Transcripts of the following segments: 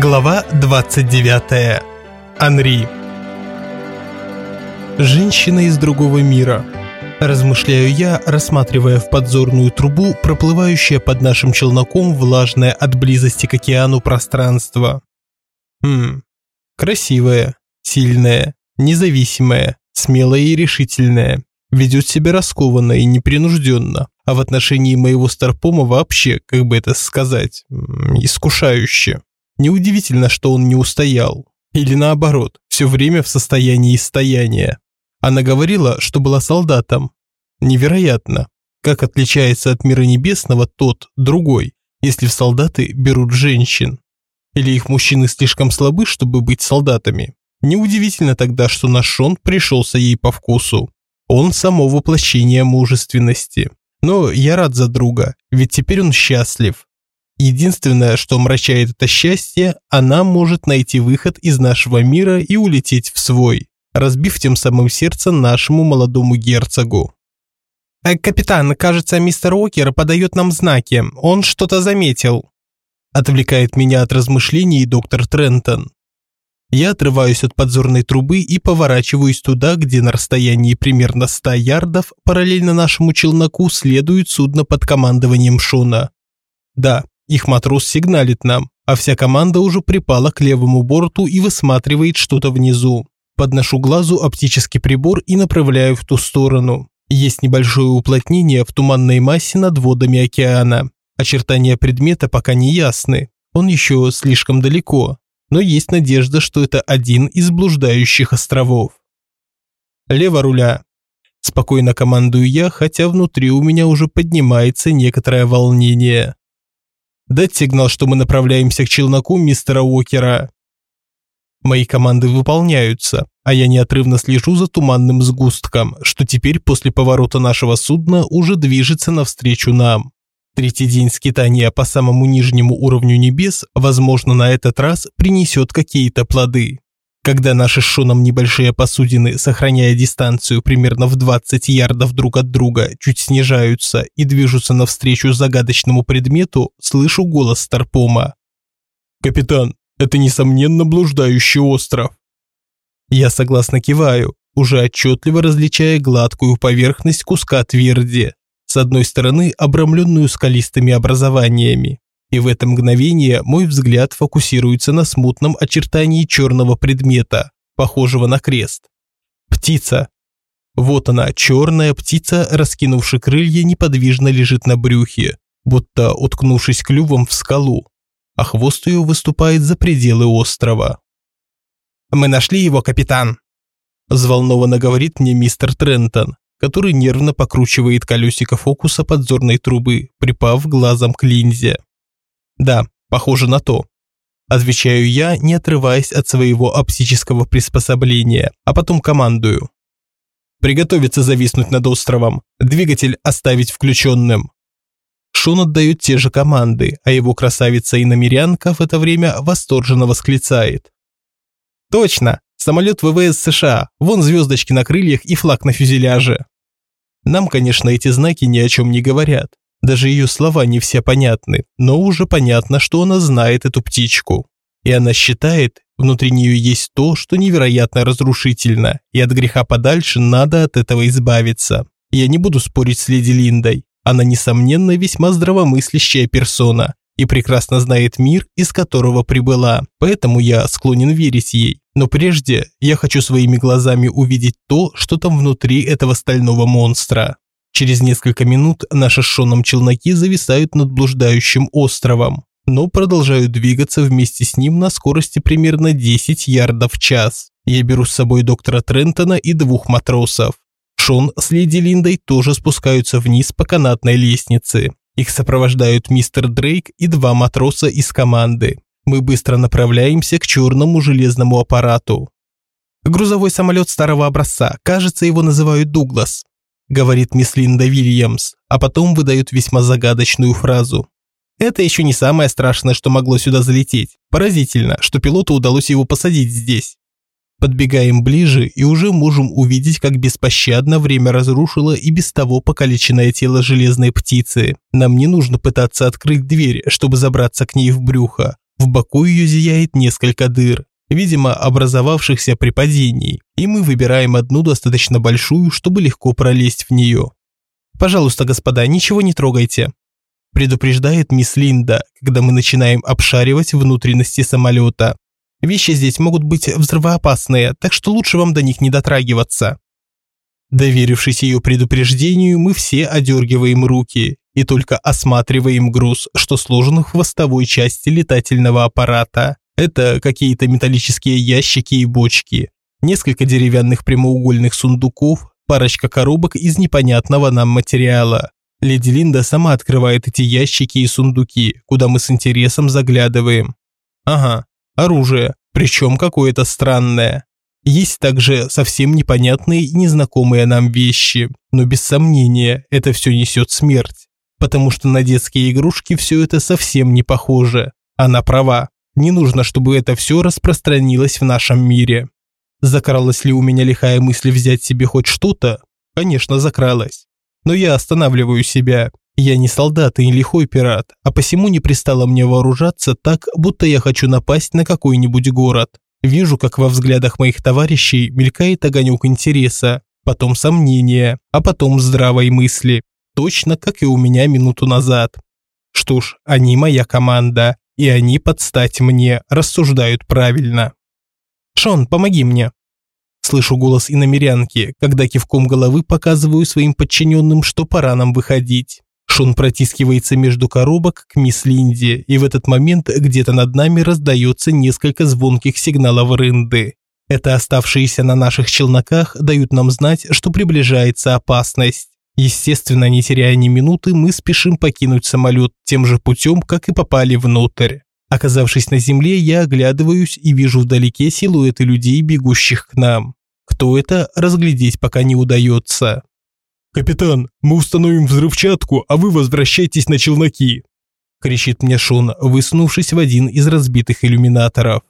Глава 29. Анри. Женщина из другого мира. Размышляю я, рассматривая в подзорную трубу проплывающее под нашим челноком влажное от близости к океану пространство. Хм. Красивая, сильная, независимая, смелая и решительная. Ведет себя раскованно и непринужденно, а в отношении моего Старпома вообще, как бы это сказать, искушающе. Неудивительно, что он не устоял. Или наоборот, все время в состоянии стояния. Она говорила, что была солдатом. Невероятно. Как отличается от мира небесного тот, другой, если в солдаты берут женщин? Или их мужчины слишком слабы, чтобы быть солдатами? Неудивительно тогда, что наш Шон пришелся ей по вкусу. Он само воплощение мужественности. Но я рад за друга, ведь теперь он счастлив. Единственное, что омрачает это счастье, она может найти выход из нашего мира и улететь в свой, разбив тем самым сердце нашему молодому герцогу. Э, «Капитан, кажется, мистер Уокер подает нам знаки. Он что-то заметил». Отвлекает меня от размышлений доктор Трентон. Я отрываюсь от подзорной трубы и поворачиваюсь туда, где на расстоянии примерно 100 ярдов параллельно нашему челноку следует судно под командованием Шона. Да, их матрос сигналит нам, а вся команда уже припала к левому борту и высматривает что-то внизу. Подношу глазу оптический прибор и направляю в ту сторону. Есть небольшое уплотнение в туманной массе над водами океана. Очертания предмета пока не ясны. Он еще слишком далеко, но есть надежда, что это один из блуждающих островов. Лево руля. Спокойно командую я, хотя внутри у меня уже поднимается некоторое волнение. Дать сигнал, что мы направляемся к челноку мистера Уокера. Мои команды выполняются, а я неотрывно слежу за туманным сгустком, что теперь после поворота нашего судна уже движется навстречу нам. Третий день скитания по самому нижнему уровню небес, возможно, на этот раз принесет какие-то плоды. Когда наши с Шоном небольшие посудины, сохраняя дистанцию примерно в 20 ярдов друг от друга, чуть снижаются и движутся навстречу загадочному предмету, слышу голос Старпома. «Капитан, это несомненно блуждающий остров». Я согласно киваю, уже отчетливо различая гладкую поверхность куска тверди, с одной стороны обрамленную скалистыми образованиями, и в это мгновение мой взгляд фокусируется на смутном очертании черного предмета, похожего на крест. Птица. Вот она, черная птица, раскинувши крылья, неподвижно лежит на брюхе, будто уткнувшись клювом в скалу, а хвост ее выступает за пределы острова. «Мы нашли его, капитан!» Взволнованно говорит мне мистер Трентон, который нервно покручивает колесико фокуса подзорной трубы, припав глазом к линзе. Да, похоже на то. Отвечаю я, не отрываясь от своего оптического приспособления, а потом командую. Приготовиться зависнуть над островом, двигатель оставить включенным. Шон отдает те же команды, а его красавица и намерянка в это время восторженно восклицает. «Точно! Самолет ВВС США, вон звездочки на крыльях и флаг на фюзеляже». Нам, конечно, эти знаки ни о чем не говорят, даже ее слова не все понятны, но уже понятно, что она знает эту птичку. И она считает, внутри нее есть то, что невероятно разрушительно, и от греха подальше надо от этого избавиться. Я не буду спорить с леди Линдой. Она, несомненно, весьма здравомыслящая персона и прекрасно знает мир, из которого прибыла, поэтому я склонен верить ей. Но прежде я хочу своими глазами увидеть то, что там внутри этого стального монстра. Через несколько минут наши с Шоном челноки зависают над блуждающим островом, но продолжают двигаться вместе с ним на скорости примерно 10 ярдов в час. Я беру с собой доктора Трентона и двух матросов. Шон с леди Линдой тоже спускаются вниз по канатной лестнице. Их сопровождают мистер Дрейк и два матроса из команды. Мы быстро направляемся к черному железному аппарату. Грузовой самолет старого образца, кажется, его называют Дуглас говорит мисс Линда Вильямс, а потом выдает весьма загадочную фразу. Это еще не самое страшное, что могло сюда залететь. Поразительно, что пилоту удалось его посадить здесь. Подбегаем ближе и уже можем увидеть, как беспощадно время разрушило и без того покалеченное тело железной птицы. Нам не нужно пытаться открыть дверь, чтобы забраться к ней в брюхо. В боку ее зияет несколько дыр, видимо, образовавшихся при падении, и мы выбираем одну достаточно большую, чтобы легко пролезть в нее. «Пожалуйста, господа, ничего не трогайте», предупреждает мисс Линда, когда мы начинаем обшаривать внутренности самолета. Вещи здесь могут быть взрывоопасные, так что лучше вам до них не дотрагиваться. Доверившись ее предупреждению, мы все одергиваем руки и только осматриваем груз, что сложен в хвостовой части летательного аппарата. Это какие-то металлические ящики и бочки, несколько деревянных прямоугольных сундуков, парочка коробок из непонятного нам материала. Леди Линда сама открывает эти ящики и сундуки, куда мы с интересом заглядываем. Ага, оружие, причем какое-то странное. Есть также совсем непонятные и незнакомые нам вещи, но без сомнения это все несет смерть, потому что на детские игрушки все это совсем не похоже. Она права, не нужно, чтобы это все распространилось в нашем мире. Закралась ли у меня лихая мысль взять себе хоть что-то? Конечно, закралась. Но я останавливаю себя. Я не солдат и не лихой пират, а посему не пристало мне вооружаться так, будто я хочу напасть на какой-нибудь город. Вижу, как во взглядах моих товарищей мелькает огонек интереса, потом сомнения, а потом здравой мысли. Точно, как и у меня минуту назад. Что ж, они моя команда, и они подстать мне, рассуждают правильно. «Шон, помоги мне!» Слышу голос иномерянки, когда кивком головы показываю своим подчиненным, что пора нам выходить. Шон протискивается между коробок к мисс Линде, и в этот момент где-то над нами раздается несколько звонких сигналов рынды. Это оставшиеся на наших челноках дают нам знать, что приближается опасность. Естественно, не теряя ни минуты, мы спешим покинуть самолет тем же путем, как и попали внутрь. Оказавшись на земле, я оглядываюсь и вижу вдалеке силуэты людей, бегущих к нам. Кто это, разглядеть пока не удается. «Капитан, мы установим взрывчатку, а вы возвращайтесь на челноки!» кричит мне Шон, высунувшись в один из разбитых иллюминаторов.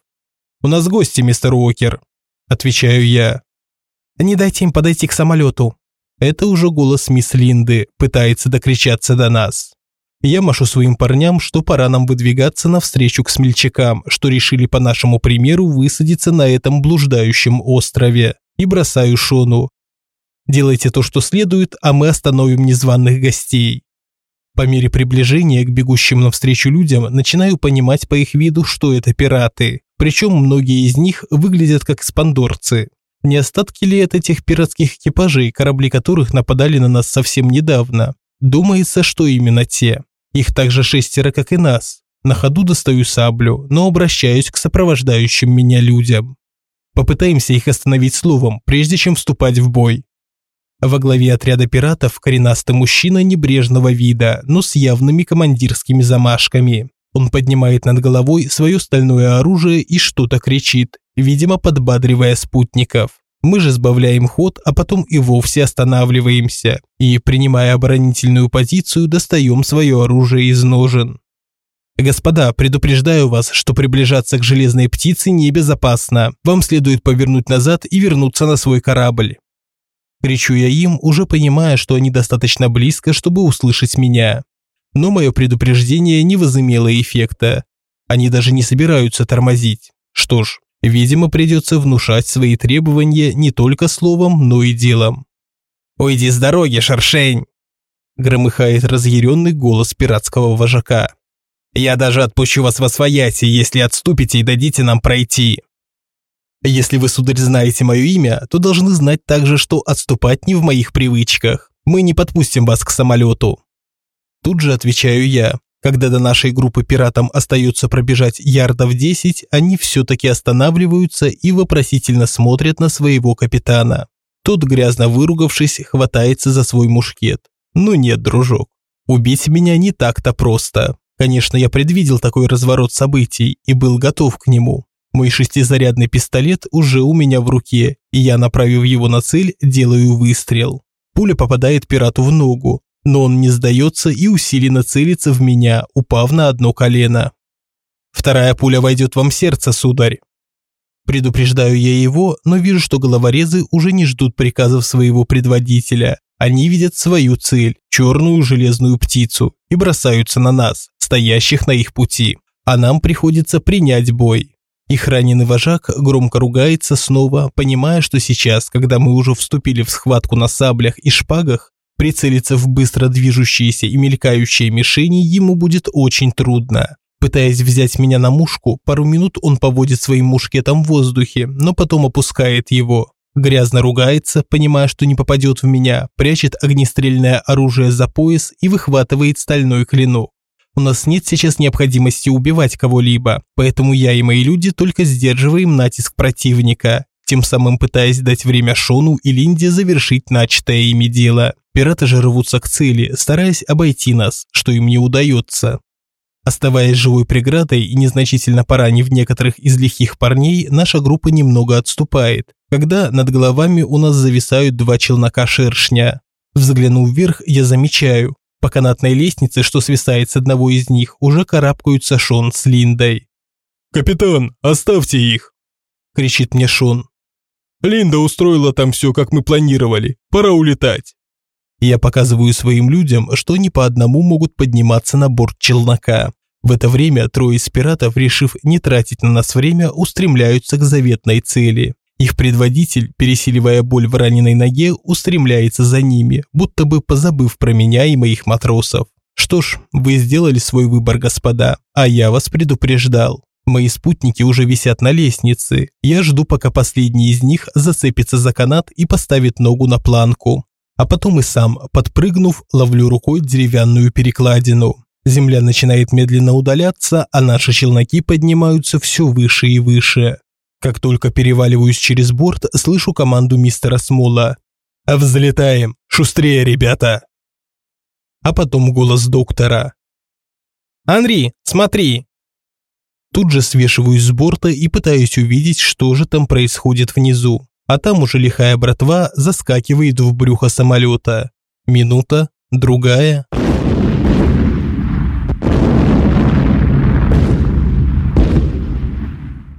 «У нас гости, мистер Уокер», – отвечаю я. «Не дайте им подойти к самолету». Это уже голос мисс Линды, пытается докричаться до нас. Я машу своим парням, что пора нам выдвигаться навстречу к смельчакам, что решили по нашему примеру высадиться на этом блуждающем острове, и бросаю Шону. Делайте то, что следует, а мы остановим незваных гостей. По мере приближения к бегущим навстречу людям начинаю понимать по их виду, что это пираты. Причем многие из них выглядят как спандорцы. Не остатки ли это тех пиратских экипажей, корабли которых нападали на нас совсем недавно? Думается, что именно те. Их также шестеро, как и нас. На ходу достаю саблю, но обращаюсь к сопровождающим меня людям. Попытаемся их остановить словом, прежде чем вступать в бой. Во главе отряда пиратов коренастый мужчина небрежного вида, но с явными командирскими замашками. Он поднимает над головой свое стальное оружие и что-то кричит, видимо подбадривая спутников. Мы же сбавляем ход, а потом и вовсе останавливаемся и, принимая оборонительную позицию, достаем свое оружие из ножен. Господа, предупреждаю вас, что приближаться к железной птице небезопасно. Вам следует повернуть назад и вернуться на свой корабль. Кричу я им, уже понимая, что они достаточно близко, чтобы услышать меня. Но мое предупреждение не возымело эффекта. Они даже не собираются тормозить. Что ж, видимо, придется внушать свои требования не только словом, но и делом. «Уйди с дороги, шершень!» Громыхает разъяренный голос пиратского вожака. «Я даже отпущу вас во свояси, если отступите и дадите нам пройти!» Если вы, сударь, знаете мое имя, то должны знать также, что отступать не в моих привычках. Мы не подпустим вас к самолету. Тут же отвечаю я. Когда до нашей группы пиратам остается пробежать ярдов 10, они все-таки останавливаются и вопросительно смотрят на своего капитана. Тот, грязно выругавшись, хватается за свой мушкет. Ну нет, дружок, убить меня не так-то просто. Конечно, я предвидел такой разворот событий и был готов к нему. Мой шестизарядный пистолет уже у меня в руке, и я, направив его на цель, делаю выстрел. Пуля попадает пирату в ногу, но он не сдается и усиленно целится в меня, упав на одно колено. Вторая пуля войдет вам в сердце, сударь. Предупреждаю я его, но вижу, что головорезы уже не ждут приказов своего предводителя. Они видят свою цель – черную железную птицу, и бросаются на нас, стоящих на их пути. а нам приходится принять бой. Их раненый вожак громко ругается снова, понимая, что сейчас, когда мы уже вступили в схватку на саблях и шпагах, прицелиться в быстро движущиеся и мелькающие мишени ему будет очень трудно. Пытаясь взять меня на мушку, пару минут он поводит своим мушкетом в воздухе, но потом опускает его. Грязно ругается, понимая, что не попадет в меня, прячет огнестрельное оружие за пояс и выхватывает стальной клинок. У нас нет сейчас необходимости убивать кого-либо, поэтому я и мои люди только сдерживаем натиск противника, тем самым пытаясь дать время Шону и Линде завершить начатое ими дело. Пираты же рвутся к цели, стараясь обойти нас, что им не удается. Оставаясь живой преградой и незначительно поранив некоторых из лихих парней, наша группа немного отступает, когда над головами у нас зависают два челнока-шершня. Взглянув вверх, я замечаю, по канатной лестнице, что свисает с одного из них, уже карабкаются Шон с Линдой. «Капитан, оставьте их!» – кричит мне Шон. «Линда устроила там все, как мы планировали. Пора улетать!» Я показываю своим людям, что они по одному могут подниматься на борт челнока. В это время трое из пиратов, решив не тратить на нас время, устремляются к заветной цели. Их предводитель, пересиливая боль в раненой ноге, устремляется за ними, будто бы позабыв про меня и моих матросов. Что ж, вы сделали свой выбор, господа, а я вас предупреждал. Мои спутники уже висят на лестнице. Я жду, пока последний из них зацепится за канат и поставит ногу на планку. А потом и сам, подпрыгнув, ловлю рукой деревянную перекладину. Земля начинает медленно удаляться, а наши челноки поднимаются все выше и выше. Как только переваливаюсь через борт, слышу команду мистера Смола. «Взлетаем! Шустрее, ребята!» А потом голос доктора. «Анри, смотри!» Тут же свешиваюсь с борта и пытаюсь увидеть, что же там происходит внизу. А там уже лихая братва заскакивает в брюхо самолета. Минута, другая.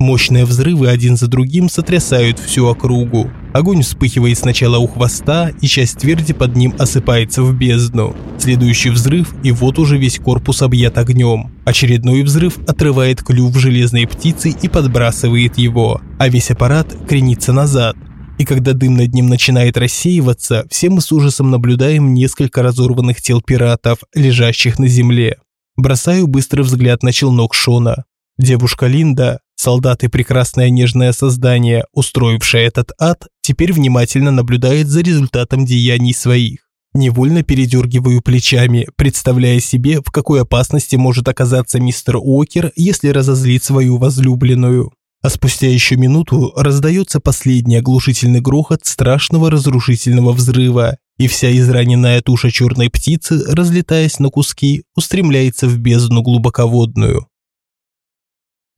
Мощные взрывы один за другим сотрясают всю округу. Огонь вспыхивает сначала у хвоста, и часть тверди под ним осыпается в бездну. Следующий взрыв, и вот уже весь корпус объят огнем. Очередной взрыв отрывает клюв железной птицы и подбрасывает его, а весь аппарат кренится назад. И когда дым над ним начинает рассеиваться, все мы с ужасом наблюдаем несколько разорванных тел пиратов, лежащих на земле. Бросаю быстрый взгляд на челнок Шона. Девушка Линда, солдат и прекрасное нежное создание, устроившее этот ад, теперь внимательно наблюдает за результатом деяний своих. Невольно передергиваю плечами, представляя себе, в какой опасности может оказаться мистер Уокер, если разозлит свою возлюбленную. А спустя еще минуту раздается последний оглушительный грохот страшного разрушительного взрыва, и вся израненная туша черной птицы, разлетаясь на куски, устремляется в бездну глубоководную.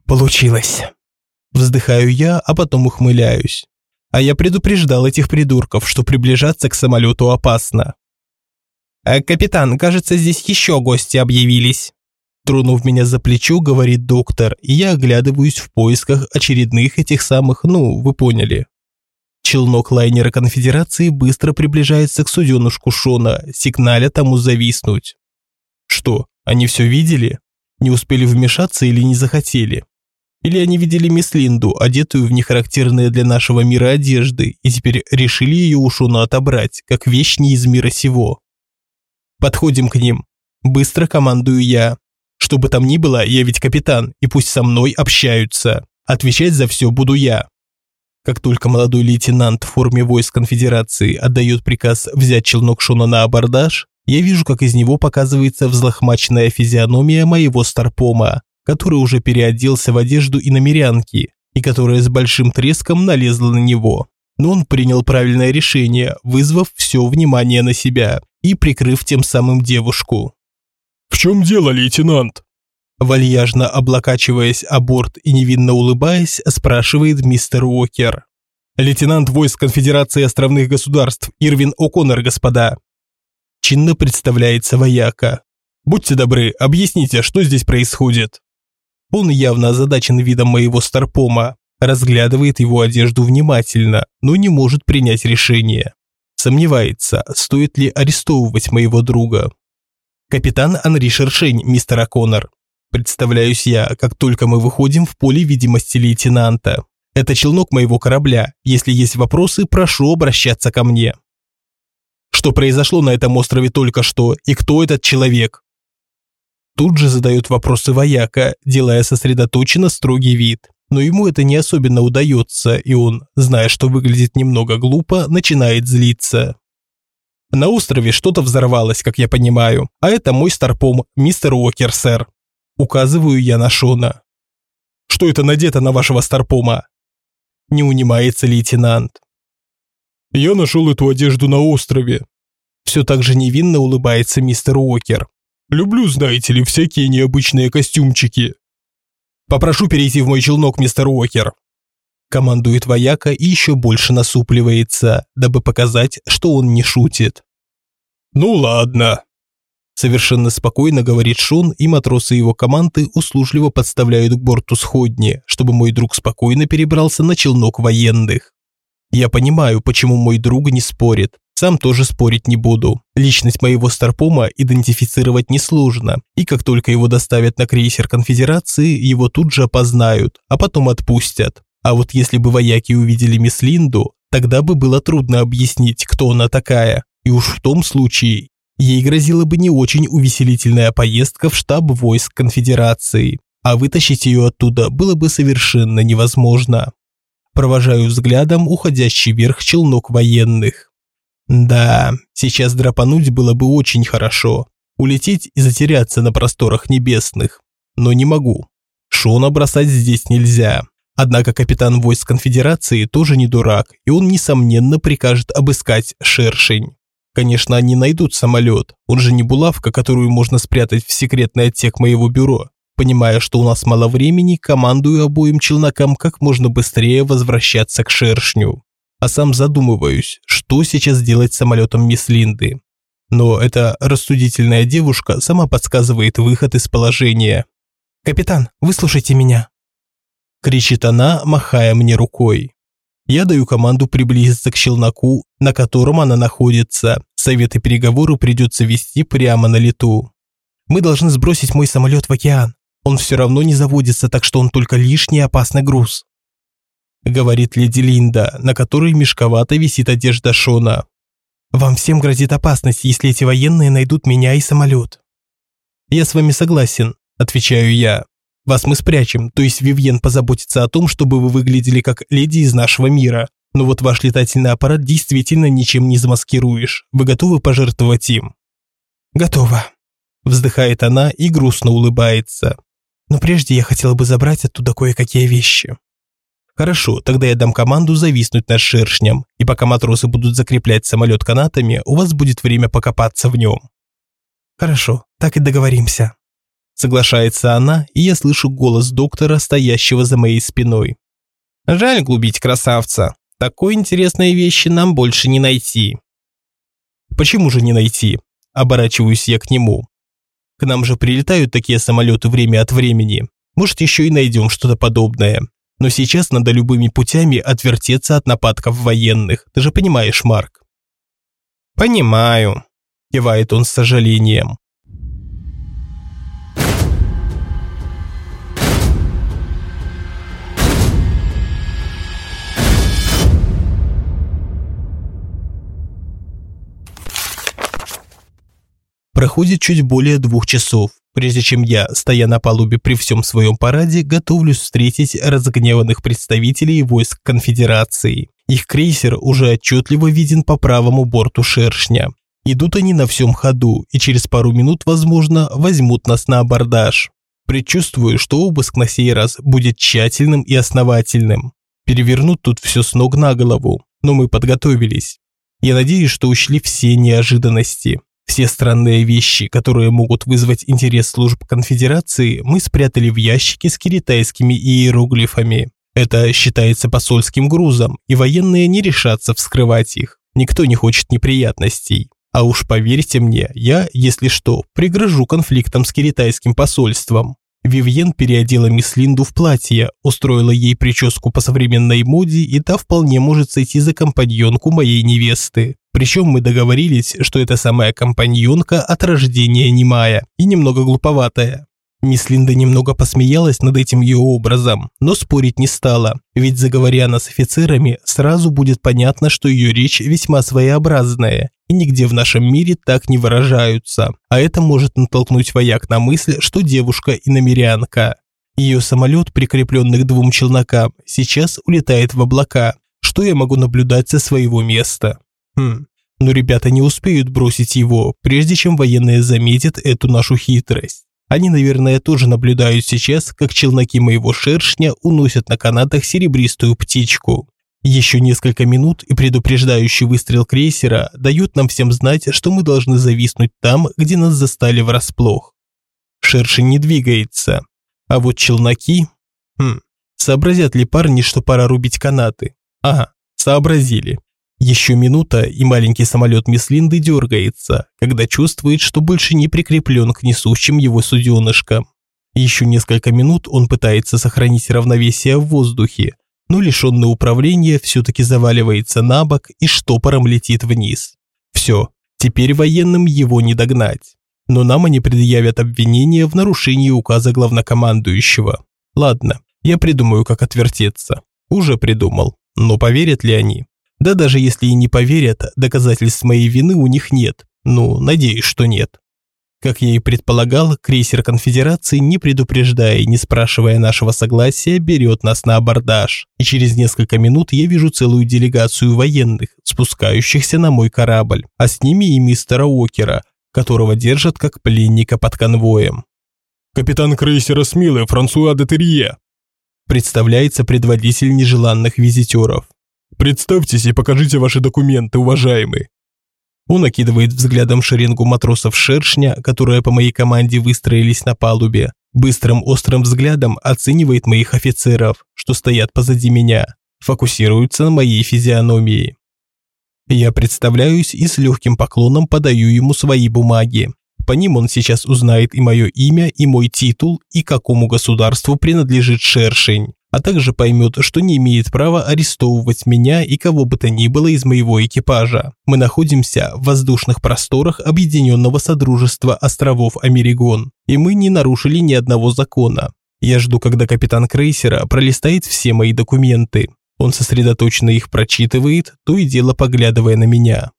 Получилось. Вздыхаю я, а потом ухмыляюсь. А я предупреждал этих придурков, что приближаться к самолету опасно. «Э, «Капитан, кажется, здесь еще гости объявились». Тронув меня за плечо, говорит доктор, и я оглядываюсь в поисках очередных этих самых, ну, вы поняли. Челнок лайнера конфедерации быстро приближается к суденушку Шона, сигналя тому зависнуть. Что, они все видели? Не успели вмешаться или не захотели? Или они видели мисс Линду, одетую в нехарактерные для нашего мира одежды, и теперь решили ее у Шона отобрать, как вещь не из мира сего. Подходим к ним. Быстро командую я. Что бы там ни было, я ведь капитан, и пусть со мной общаются. Отвечать за все буду я. Как только молодой лейтенант в форме войск конфедерации отдает приказ взять челнок Шона на абордаж, я вижу, как из него показывается взлохмаченная физиономия моего старпома, который уже переоделся в одежду иномерянки и которая с большим треском налезла на него. Но он принял правильное решение, вызвав все внимание на себя и прикрыв тем самым девушку. «В чем дело, лейтенант?» Вальяжно облокачиваясь о борт и невинно улыбаясь, спрашивает мистер Уокер. «Лейтенант войск Конфедерации островных государств Ирвин О'Коннор, господа». Чинно представляется вояка. «Будьте добры, объясните, что здесь происходит?» Он явно озадачен видом моего старпома, разглядывает его одежду внимательно, но не может принять решение. Сомневается, стоит ли арестовывать моего друга. «Капитан Анри Шершень, мистер О'Коннор». Представляюсь я, как только мы выходим в поле видимости лейтенанта. Это челнок моего корабля. Если есть вопросы, прошу обращаться ко мне. Что произошло на этом острове только что и кто этот человек? Тут же задают вопросы вояка, делая сосредоточенно строгий вид. Но ему это не особенно удается, и он, зная, что выглядит немного глупо, начинает злиться. На острове что-то взорвалось, как я понимаю, а это мой старпом, мистер Уокер, сэр. Указываю я на Шона. «Что это надето на вашего старпома?» Не унимается лейтенант. «Я нашел эту одежду на острове». Все так же невинно улыбается мистер Уокер. «Люблю, знаете ли, всякие необычные костюмчики». «Попрошу перейти в мой челнок, мистер Уокер». Командует вояка и еще больше насупливается, дабы показать, что он не шутит. «Ну ладно», Совершенно спокойно говорит Шон, и матросы его команды услужливо подставляют к борту сходни, чтобы мой друг спокойно перебрался на челнок военных. Я понимаю, почему мой друг не спорит. Сам тоже спорить не буду. Личность моего старпома идентифицировать несложно, и как только его доставят на крейсер Конфедерации, его тут же опознают, а потом отпустят. А вот если бы вояки увидели мисс Линду, тогда бы было трудно объяснить, кто она такая. И уж в том случае Ей грозила бы не очень увеселительная поездка в штаб войск конфедерации, а вытащить ее оттуда было бы совершенно невозможно. Провожаю взглядом уходящий вверх челнок военных. Да, сейчас драпануть было бы очень хорошо. Улететь и затеряться на просторах небесных. Но не могу. Шона бросать здесь нельзя. Однако капитан войск конфедерации тоже не дурак, и он, несомненно, прикажет обыскать шершень. Конечно, они найдут самолет, он же не булавка, которую можно спрятать в секретный отсек моего бюро. Понимая, что у нас мало времени, командую обоим челнокам как можно быстрее возвращаться к шершню. А сам задумываюсь, что сейчас делать с самолетом мисс Линды. Но эта рассудительная девушка сама подсказывает выход из положения. «Капитан, выслушайте меня!» Кричит она, махая мне рукой. Я даю команду приблизиться к челноку, на котором она находится. Советы переговоры придется вести прямо на лету. Мы должны сбросить мой самолет в океан. Он все равно не заводится, так что он только лишний опасный груз. Говорит леди Линда, на которой мешковато висит одежда Шона. Вам всем грозит опасность, если эти военные найдут меня и самолет. Я с вами согласен, отвечаю я. Вас мы спрячем, то есть Вивьен позаботится о том, чтобы вы выглядели как леди из нашего мира. Но вот ваш летательный аппарат действительно ничем не замаскируешь. Вы готовы пожертвовать им?» «Готова», – вздыхает она и грустно улыбается. «Но прежде я хотела бы забрать оттуда кое-какие вещи». «Хорошо, тогда я дам команду зависнуть над шершнем, и пока матросы будут закреплять самолет канатами, у вас будет время покопаться в нем». «Хорошо, так и договоримся». Соглашается она, и я слышу голос доктора, стоящего за моей спиной. Жаль губить красавца. Такой интересной вещи нам больше не найти. Почему же не найти? Оборачиваюсь я к нему. К нам же прилетают такие самолеты время от времени. Может, еще и найдем что-то подобное. Но сейчас надо любыми путями отвертеться от нападков военных. Ты же понимаешь, Марк? Понимаю, кивает он с сожалением. Проходит чуть более двух часов, прежде чем я, стоя на палубе при всем своем параде, готовлюсь встретить разгневанных представителей войск конфедерации. Их крейсер уже отчетливо виден по правому борту шершня. Идут они на всем ходу, и через пару минут, возможно, возьмут нас на абордаж. Предчувствую, что обыск на сей раз будет тщательным и основательным. Перевернут тут все с ног на голову, но мы подготовились. Я надеюсь, что учли все неожиданности. Все странные вещи, которые могут вызвать интерес служб конфедерации, мы спрятали в ящике с китайскими иероглифами. Это считается посольским грузом, и военные не решатся вскрывать их. Никто не хочет неприятностей. А уж поверьте мне, я, если что, пригрожу конфликтом с китайским посольством. Вивьен переодела мисс Линду в платье, устроила ей прическу по современной моде, и та вполне может сойти за компаньонку моей невесты. Причем мы договорились, что эта самая компаньонка от рождения немая и немного глуповатая. Мисс Линда немного посмеялась над этим ее образом, но спорить не стала, ведь заговоря она с офицерами, сразу будет понятно, что ее речь весьма своеобразная, и нигде в нашем мире так не выражаются, а это может натолкнуть вояк на мысль, что девушка иномерянка. Ее самолет, прикрепленный к двум челнокам, сейчас улетает в облака, что я могу наблюдать со своего места. Хм, но ребята не успеют бросить его, прежде чем военные заметят эту нашу хитрость. Они, наверное, тоже наблюдают сейчас, как челноки моего шершня уносят на канатах серебристую птичку. Еще несколько минут и предупреждающий выстрел крейсера дают нам всем знать, что мы должны зависнуть там, где нас застали врасплох. Шершень не двигается. А вот челноки... Хм, сообразят ли парни, что пора рубить канаты? Ага, сообразили. Еще минута, и маленький самолет мисс Линды дергается, когда чувствует, что больше не прикреплен к несущим его суденышкам. Еще несколько минут он пытается сохранить равновесие в воздухе, но лишенный управления все-таки заваливается на бок и штопором летит вниз. Все, теперь военным его не догнать. Но нам они предъявят обвинение в нарушении указа главнокомандующего. Ладно, я придумаю, как отвертеться. Уже придумал. Но поверят ли они? Да даже если и не поверят, доказательств моей вины у них нет. Ну, надеюсь, что нет. Как я и предполагал, крейсер конфедерации, не предупреждая и не спрашивая нашего согласия, берет нас на абордаж. И через несколько минут я вижу целую делегацию военных, спускающихся на мой корабль, а с ними и мистера Окера, которого держат как пленника под конвоем. «Капитан крейсера Смилы Франсуа де Терье», представляется предводитель нежеланных визитеров. Представьтесь и покажите ваши документы, уважаемый. Он окидывает взглядом шеренгу матросов шершня, которые по моей команде выстроились на палубе. Быстрым острым взглядом оценивает моих офицеров, что стоят позади меня, фокусируется на моей физиономии. Я представляюсь и с легким поклоном подаю ему свои бумаги. По ним он сейчас узнает и мое имя, и мой титул, и какому государству принадлежит шершень а также поймет, что не имеет права арестовывать меня и кого бы то ни было из моего экипажа. Мы находимся в воздушных просторах Объединенного Содружества островов Америгон, и мы не нарушили ни одного закона. Я жду, когда капитан крейсера пролистает все мои документы. Он сосредоточенно их прочитывает, то и дело поглядывая на меня.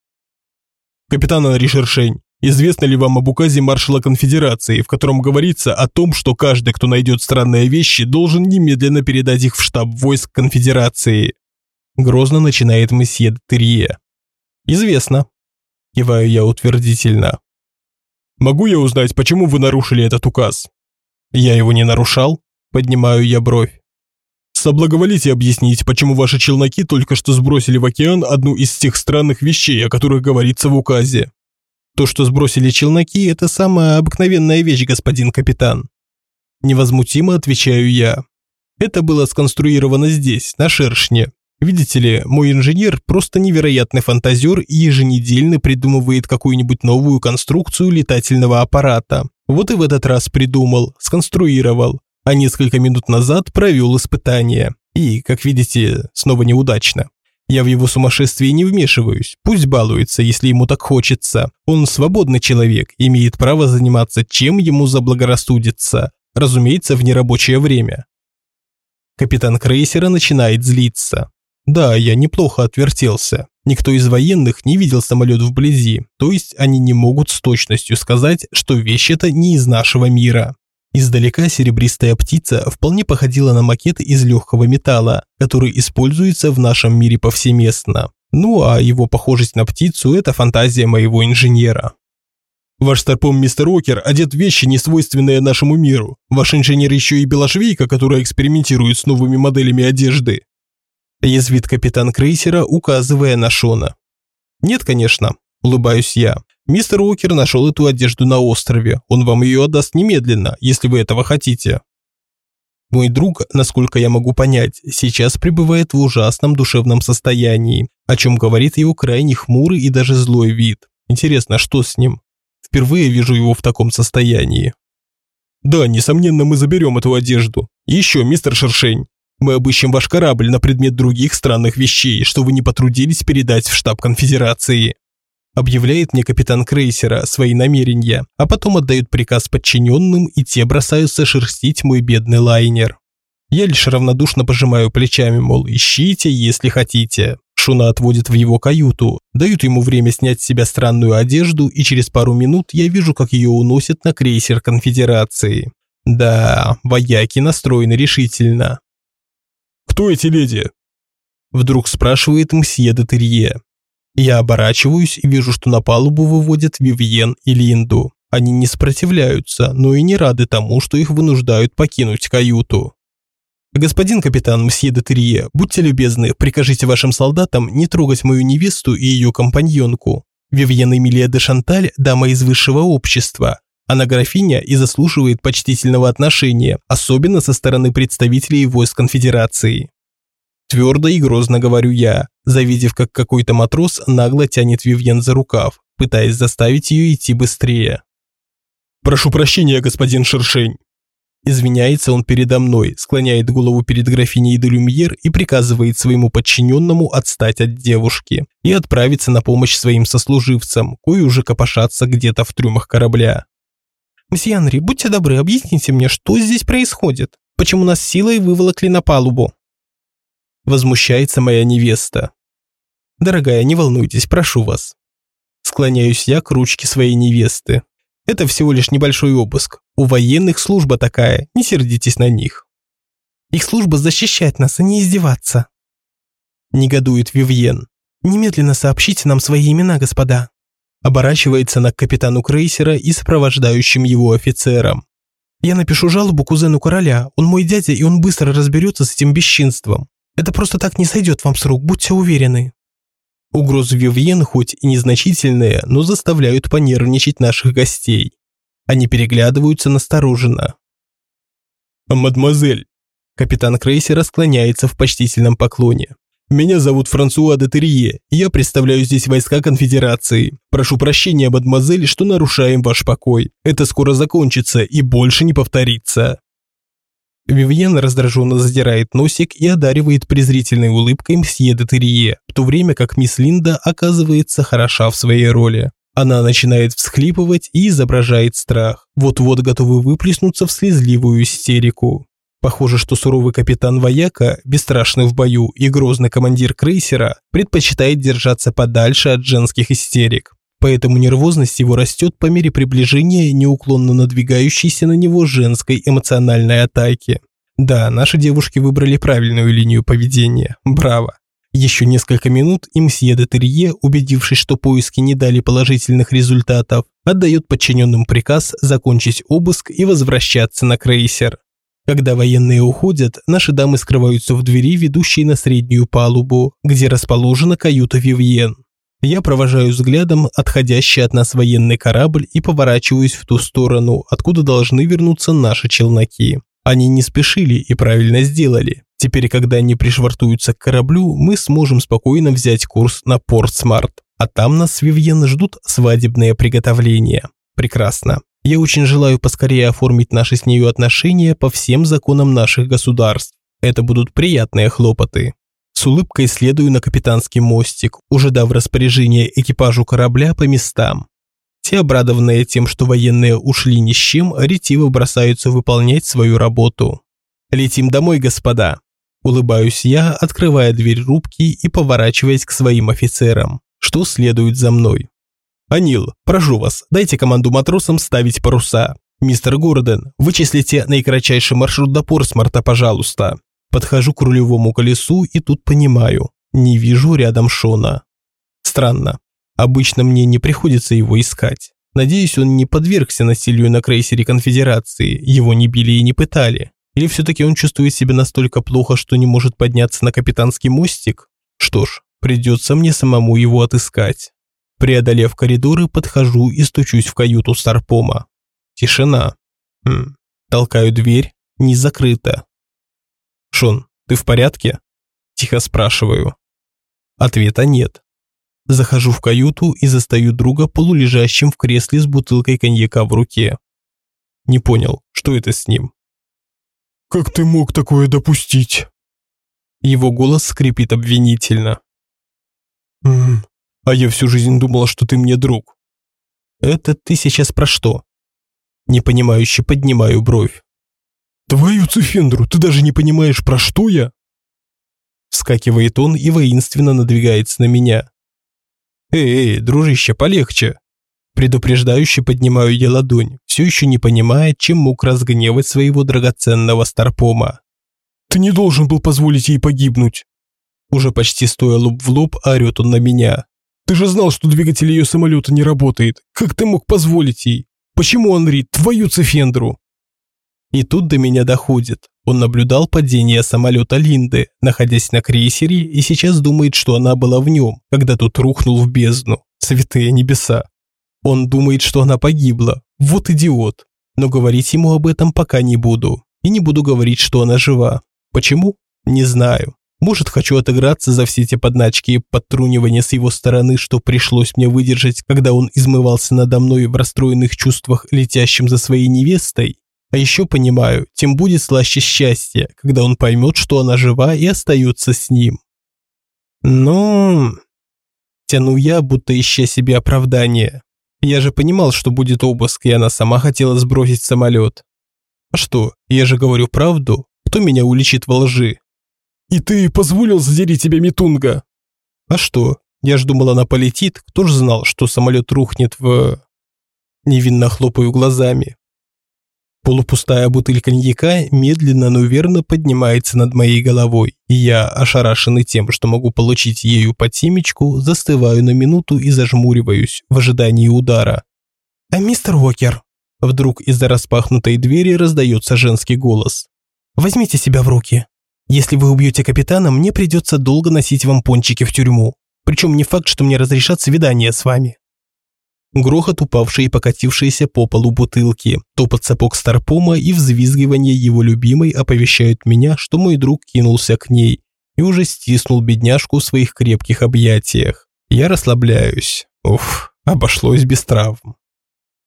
«Капитан Анри Шершень, Известно ли вам об указе маршала конфедерации, в котором говорится о том, что каждый, кто найдет странные вещи, должен немедленно передать их в штаб войск конфедерации? Грозно начинает месье Терье. Известно. Киваю я утвердительно. Могу я узнать, почему вы нарушили этот указ? Я его не нарушал. Поднимаю я бровь. Соблаговолите объяснить, почему ваши челноки только что сбросили в океан одну из тех странных вещей, о которых говорится в указе. То, что сбросили челноки, это самая обыкновенная вещь, господин капитан. Невозмутимо отвечаю я. Это было сконструировано здесь, на шершне. Видите ли, мой инженер просто невероятный фантазер и еженедельно придумывает какую-нибудь новую конструкцию летательного аппарата. Вот и в этот раз придумал, сконструировал, а несколько минут назад провел испытание. И, как видите, снова неудачно. Я в его сумасшествие не вмешиваюсь. Пусть балуется, если ему так хочется. Он свободный человек, имеет право заниматься чем ему заблагорассудится. Разумеется, в нерабочее время. Капитан крейсера начинает злиться. Да, я неплохо отвертелся. Никто из военных не видел самолет вблизи, то есть они не могут с точностью сказать, что вещь эта не из нашего мира. Издалека серебристая птица вполне походила на макет из легкого металла, который используется в нашем мире повсеместно. Ну а его похожесть на птицу – это фантазия моего инженера. Ваш старпом мистер Окер одет вещи, не свойственные нашему миру. Ваш инженер еще и белошвейка, которая экспериментирует с новыми моделями одежды. Язвит капитан крейсера, указывая на Шона. Нет, конечно, улыбаюсь я. Мистер Уокер нашел эту одежду на острове. Он вам ее отдаст немедленно, если вы этого хотите. Мой друг, насколько я могу понять, сейчас пребывает в ужасном душевном состоянии, о чем говорит его крайне хмурый и даже злой вид. Интересно, что с ним? Впервые вижу его в таком состоянии. Да, несомненно, мы заберем эту одежду. Еще, мистер Шершень, мы обыщем ваш корабль на предмет других странных вещей, что вы не потрудились передать в штаб конфедерации. Объявляет мне капитан крейсера свои намерения, а потом отдает приказ подчиненным, и те бросаются шерстить мой бедный лайнер. Я лишь равнодушно пожимаю плечами, мол, ищите, если хотите. Шуна отводит в его каюту, дают ему время снять с себя странную одежду, и через пару минут я вижу, как ее уносят на крейсер конфедерации. Да, вояки настроены решительно. «Кто эти леди?» Вдруг спрашивает мсье де Терье. Я оборачиваюсь и вижу, что на палубу выводят Вивьен и Линду. Они не сопротивляются, но и не рады тому, что их вынуждают покинуть каюту. «Господин капитан мсье де Терье, будьте любезны, прикажите вашим солдатам не трогать мою невесту и ее компаньонку. Вивьен Эмилия де Шанталь – дама из высшего общества. Она графиня и заслуживает почтительного отношения, особенно со стороны представителей войск конфедерации». Твердо и грозно говорю я, завидев, как какой-то матрос нагло тянет Вивьен за рукав, пытаясь заставить ее идти быстрее. «Прошу прощения, господин Шершень». Извиняется он передо мной, склоняет голову перед графиней де и приказывает своему подчиненному отстать от девушки и отправиться на помощь своим сослуживцам, кои уже копошатся где-то в трюмах корабля. «Мсье Анри, будьте добры, объясните мне, что здесь происходит? Почему нас силой выволокли на палубу?» Возмущается моя невеста. «Дорогая, не волнуйтесь, прошу вас». Склоняюсь я к ручке своей невесты. Это всего лишь небольшой обыск. У военных служба такая, не сердитесь на них. Их служба защищать нас, а не издеваться. Негодует Вивьен. Немедленно сообщите нам свои имена, господа. Оборачивается она к капитану крейсера и сопровождающим его офицерам. Я напишу жалобу кузену короля, он мой дядя, и он быстро разберется с этим бесчинством. Это просто так не сойдет вам с рук, будьте уверены. Угрозы Вивьен хоть и незначительные, но заставляют понервничать наших гостей. Они переглядываются настороженно. «Мадемуазель!» Капитан крейсера склоняется в почтительном поклоне. «Меня зовут Франсуа де Терье, я представляю здесь войска конфедерации. Прошу прощения, мадемуазель, что нарушаем ваш покой. Это скоро закончится и больше не повторится». Вивьен раздраженно задирает носик и одаривает презрительной улыбкой мсье де Терье, в то время как мисс Линда оказывается хороша в своей роли. Она начинает всхлипывать и изображает страх, вот-вот готовы выплеснуться в слезливую истерику. Похоже, что суровый капитан Вояка, бесстрашный в бою и грозный командир крейсера, предпочитает держаться подальше от женских истерик. Поэтому нервозность его растет по мере приближения неуклонно надвигающейся на него женской эмоциональной атаки. Да, наши девушки выбрали правильную линию поведения. Браво. Еще несколько минут и мсье де Терье, убедившись, что поиски не дали положительных результатов, отдает подчиненным приказ закончить обыск и возвращаться на крейсер. Когда военные уходят, наши дамы скрываются в двери, ведущей на среднюю палубу, где расположена каюта Вивьен. Я провожаю взглядом отходящий от нас военный корабль и поворачиваюсь в ту сторону, откуда должны вернуться наши челноки. Они не спешили и правильно сделали. Теперь, когда они пришвартуются к кораблю, мы сможем спокойно взять курс на Портсмарт. А там нас с Вивьен ждут свадебные приготовления. Прекрасно. Я очень желаю поскорее оформить наши с нею отношения по всем законам наших государств. Это будут приятные хлопоты. С улыбкой следую на капитанский мостик, уже дав распоряжение экипажу корабля по местам. Те, обрадованные тем, что военные ушли ни с чем, ретиво бросаются выполнять свою работу. «Летим домой, господа!» Улыбаюсь я, открывая дверь рубки и поворачиваясь к своим офицерам. Что следует за мной? «Анил, прошу вас, дайте команду матросам ставить паруса. Мистер Гордон, вычислите наикратчайший маршрут до Порсмарта, пожалуйста. Подхожу к рулевому колесу и тут понимаю, не вижу рядом Шона. Странно. Обычно мне не приходится его искать. Надеюсь, он не подвергся насилию на крейсере Конфедерации, его не били и не пытали. Или все-таки он чувствует себя настолько плохо, что не может подняться на капитанский мостик? Что ж, придется мне самому его отыскать. Преодолев коридоры, подхожу и стучусь в каюту Старпома. Тишина. Хм. Толкаю дверь, не закрыта. «Шон, ты в порядке?» Тихо спрашиваю. Ответа нет. Захожу в каюту и застаю друга полулежащим в кресле с бутылкой коньяка в руке. Не понял, что это с ним. «Как ты мог такое допустить?» Его голос скрипит обвинительно. «М А я всю жизнь думала, что ты мне друг. Это ты сейчас про что? Непонимающе поднимаю бровь. Твою цифендру, ты даже не понимаешь, про что я? Вскакивает он и воинственно надвигается на меня. Эй, эй, дружище, полегче. Предупреждающе поднимаю я ладонь, все еще не понимая, чем мог разгневать своего драгоценного старпома. Ты не должен был позволить ей погибнуть. Уже почти стоя лоб в лоб, орёт он на меня. Ты же знал, что двигатель ее самолета не работает. Как ты мог позволить ей? Почему, Анри, твою цифендру? И тут до меня доходит. Он наблюдал падение самолета Линды, находясь на крейсере, и сейчас думает, что она была в нем, когда тот рухнул в бездну. Святые небеса. Он думает, что она погибла. Вот идиот. Но говорить ему об этом пока не буду. И не буду говорить, что она жива. Почему? Не знаю. Может, хочу отыграться за все те подначки и подтрунивания с его стороны, что пришлось мне выдержать, когда он измывался надо мной в расстроенных чувствах, летящим за своей невестой? А еще понимаю, тем будет слаще счастье, когда он поймет, что она жива и остается с ним. Ну, тяну я, будто ища себе оправдание. Я же понимал, что будет обыск, и она сама хотела сбросить самолет. А что, я же говорю правду, кто меня уличит во лжи? И ты позволил задери тебя Митунга? А что, я ж думал, она полетит, кто ж знал, что самолет рухнет в... Невинно хлопаю глазами. Полупустая бутыль коньяка медленно, но верно поднимается над моей головой, и я, ошарашенный тем, что могу получить ею по темечку, застываю на минуту и зажмуриваюсь в ожидании удара. «А мистер Уокер?» Вдруг из-за распахнутой двери раздается женский голос. «Возьмите себя в руки. Если вы убьете капитана, мне придется долго носить вам пончики в тюрьму. Причем не факт, что мне разрешат свидание с вами». Грохот упавшей и покатившейся по полу бутылки, топот сапог Старпома и взвизгивание его любимой оповещают меня, что мой друг кинулся к ней и уже стиснул бедняжку в своих крепких объятиях. Я расслабляюсь. Уф, обошлось без травм.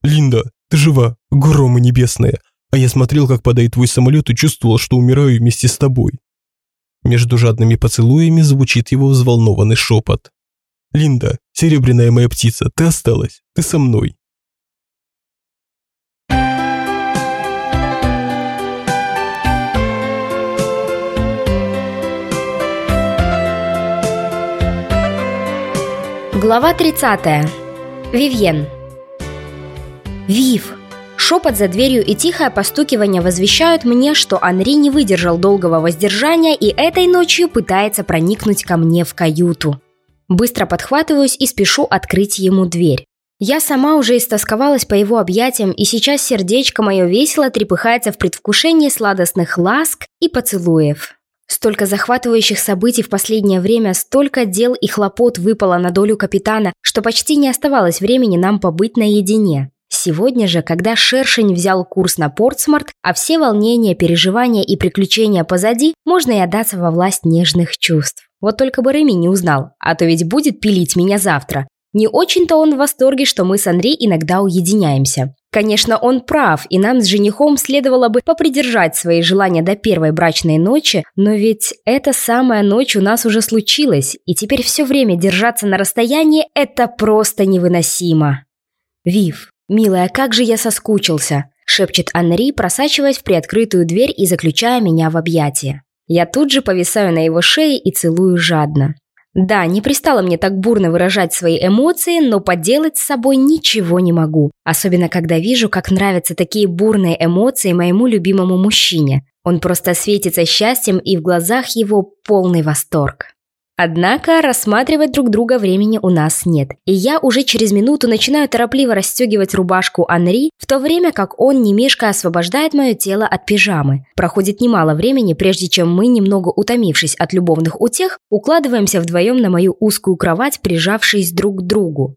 «Линда, ты жива, громы небесные. А я смотрел, как падает твой самолет и чувствовал, что умираю вместе с тобой». Между жадными поцелуями звучит его взволнованный шепот. «Линда, серебряная моя птица, ты осталась, ты со мной». Глава 30. Вивьен. Вив. Шепот за дверью и тихое постукивание возвещают мне, что Анри не выдержал долгого воздержания и этой ночью пытается проникнуть ко мне в каюту. Быстро подхватываюсь и спешу открыть ему дверь. Я сама уже истосковалась по его объятиям, и сейчас сердечко мое весело трепыхается в предвкушении сладостных ласк и поцелуев. Столько захватывающих событий в последнее время, столько дел и хлопот выпало на долю капитана, что почти не оставалось времени нам побыть наедине. Сегодня же, когда Шершень взял курс на Портсмарт, а все волнения, переживания и приключения позади, можно и отдаться во власть нежных чувств. Вот только бы Реми не узнал, а то ведь будет пилить меня завтра. Не очень-то он в восторге, что мы с Андрей иногда уединяемся. Конечно, он прав, и нам с женихом следовало бы попридержать свои желания до первой брачной ночи, но ведь эта самая ночь у нас уже случилась, и теперь все время держаться на расстоянии – это просто невыносимо. Вив, милая, как же я соскучился, шепчет Анри, просачиваясь в приоткрытую дверь и заключая меня в объятия. Я тут же повисаю на его шее и целую жадно. Да, не пристало мне так бурно выражать свои эмоции, но поделать с собой ничего не могу. Особенно, когда вижу, как нравятся такие бурные эмоции моему любимому мужчине. Он просто светится счастьем, и в глазах его полный восторг. Однако рассматривать друг друга времени у нас нет, и я уже через минуту начинаю торопливо расстегивать рубашку Анри, в то время как он немешко освобождает мое тело от пижамы. Проходит немало времени, прежде чем мы, немного утомившись от любовных утех, укладываемся вдвоем на мою узкую кровать, прижавшись друг к другу.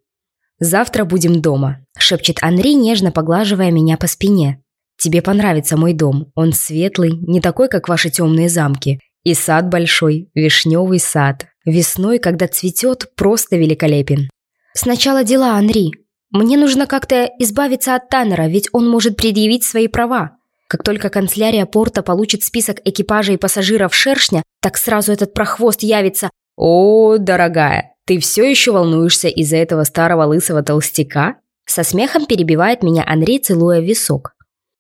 «Завтра будем дома», – шепчет Анри, нежно поглаживая меня по спине. «Тебе понравится мой дом. Он светлый, не такой, как ваши темные замки. И сад большой, вишневый сад. Весной, когда цветет, просто великолепен. Сначала дела, Анри. Мне нужно как-то избавиться от Таннера, ведь он может предъявить свои права. Как только канцелярия порта получит список экипажа и пассажиров шершня, так сразу этот прохвост явится. «О, дорогая, Ты все еще волнуешься из-за этого старого лысого толстяка? Со смехом перебивает меня Андрей, целуя висок.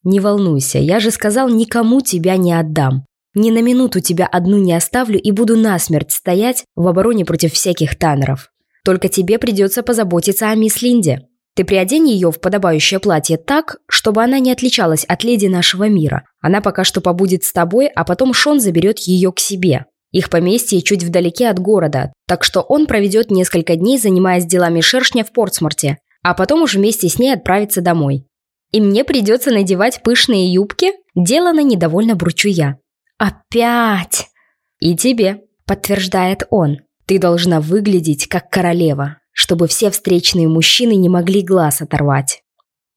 Не волнуйся, я же сказал, никому тебя не отдам. Ни на минуту тебя одну не оставлю и буду насмерть стоять в обороне против всяких танеров. Только тебе придется позаботиться о мисс Линде. Ты приодень ее в подобающее платье так, чтобы она не отличалась от леди нашего мира. Она пока что побудет с тобой, а потом Шон заберет ее к себе. Их поместье чуть вдалеке от города, так что он проведет несколько дней, занимаясь делами шершня в Портсморте, а потом уже вместе с ней отправиться домой. И мне придется надевать пышные юбки? Делано недовольно бручу я. «Опять!» «И тебе», — подтверждает он. «Ты должна выглядеть как королева, чтобы все встречные мужчины не могли глаз оторвать.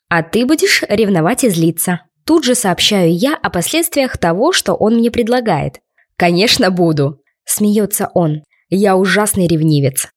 А ты будешь ревновать и злиться». Тут же сообщаю я о последствиях того, что он мне предлагает. «Конечно буду», — смеется он. «Я ужасный ревнивец.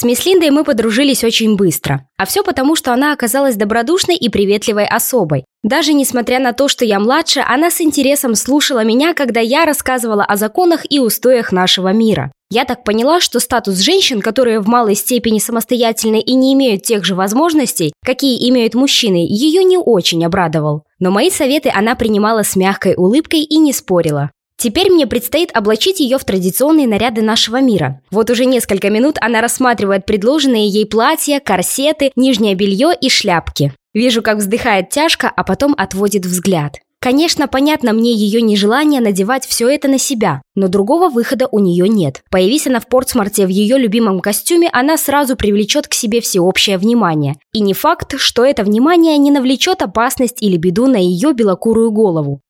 С мисс Линдой мы подружились очень быстро. А все потому, что она оказалась добродушной и приветливой особой. Даже несмотря на то, что я младше, она с интересом слушала меня, когда я рассказывала о законах и устоях нашего мира. Я так поняла, что статус женщин, которые в малой степени самостоятельны и не имеют тех же возможностей, какие имеют мужчины, ее не очень обрадовал. Но мои советы она принимала с мягкой улыбкой и не спорила. Теперь мне предстоит облачить ее в традиционные наряды нашего мира. Вот уже несколько минут она рассматривает предложенные ей платья, корсеты, нижнее белье и шляпки. Вижу, как вздыхает тяжко, а потом отводит взгляд. Конечно, понятно мне ее нежелание надевать все это на себя, но другого выхода у нее нет. Появись она в Портсмарте в ее любимом костюме, она сразу привлечет к себе всеобщее внимание. И не факт, что это внимание не навлечет опасность или беду на ее белокурую голову.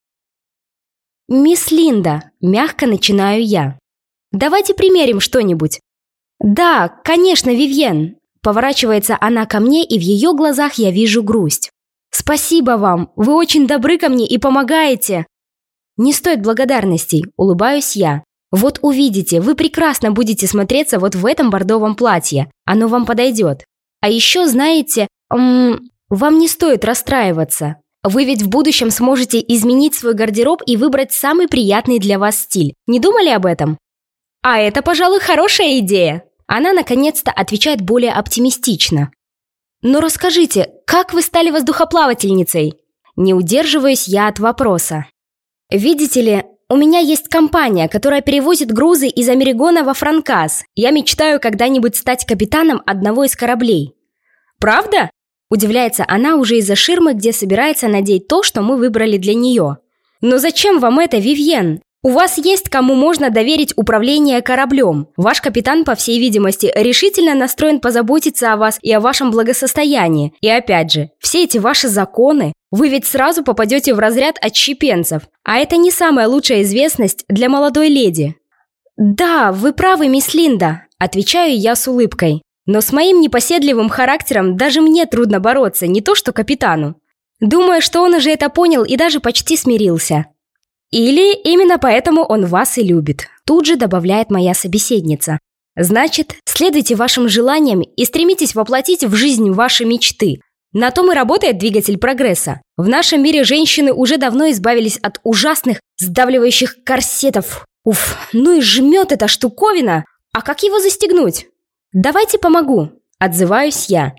«Мисс Линда», – мягко начинаю я. «Давайте примерим что-нибудь». «Да, конечно, Вивьен». Поворачивается она ко мне, и в ее глазах я вижу грусть. «Спасибо вам, вы очень добры ко мне и помогаете». «Не стоит благодарностей», – улыбаюсь я. «Вот увидите, вы прекрасно будете смотреться вот в этом бордовом платье. Оно вам подойдет. А еще, знаете, м вам не стоит расстраиваться. Вы ведь в будущем сможете изменить свой гардероб и выбрать самый приятный для вас стиль. Не думали об этом? А это, пожалуй, хорошая идея. Она наконец-то отвечает более оптимистично. Но расскажите, как вы стали воздухоплавательницей? Не удерживаюсь я от вопроса. Видите ли, у меня есть компания, которая перевозит грузы из Америгона во Франкас. Я мечтаю когда-нибудь стать капитаном одного из кораблей. Правда? Удивляется она уже из-за ширмы, где собирается надеть то, что мы выбрали для нее. «Но зачем вам это, Вивьен? У вас есть кому можно доверить управление кораблем. Ваш капитан, по всей видимости, решительно настроен позаботиться о вас и о вашем благосостоянии. И опять же, все эти ваши законы, вы ведь сразу попадете в разряд отщепенцев. А это не самая лучшая известность для молодой леди». «Да, вы правы, мисс Линда», – отвечаю я с улыбкой. Но с моим непоседливым характером даже мне трудно бороться, не то что капитану. Думаю, что он уже это понял и даже почти смирился. Или именно поэтому он вас и любит, тут же добавляет моя собеседница. Значит, следуйте вашим желаниям и стремитесь воплотить в жизнь ваши мечты. На том и работает двигатель прогресса. В нашем мире женщины уже давно избавились от ужасных, сдавливающих корсетов. Уф, ну и жмет эта штуковина. А как его застегнуть? «Давайте помогу», – отзываюсь я.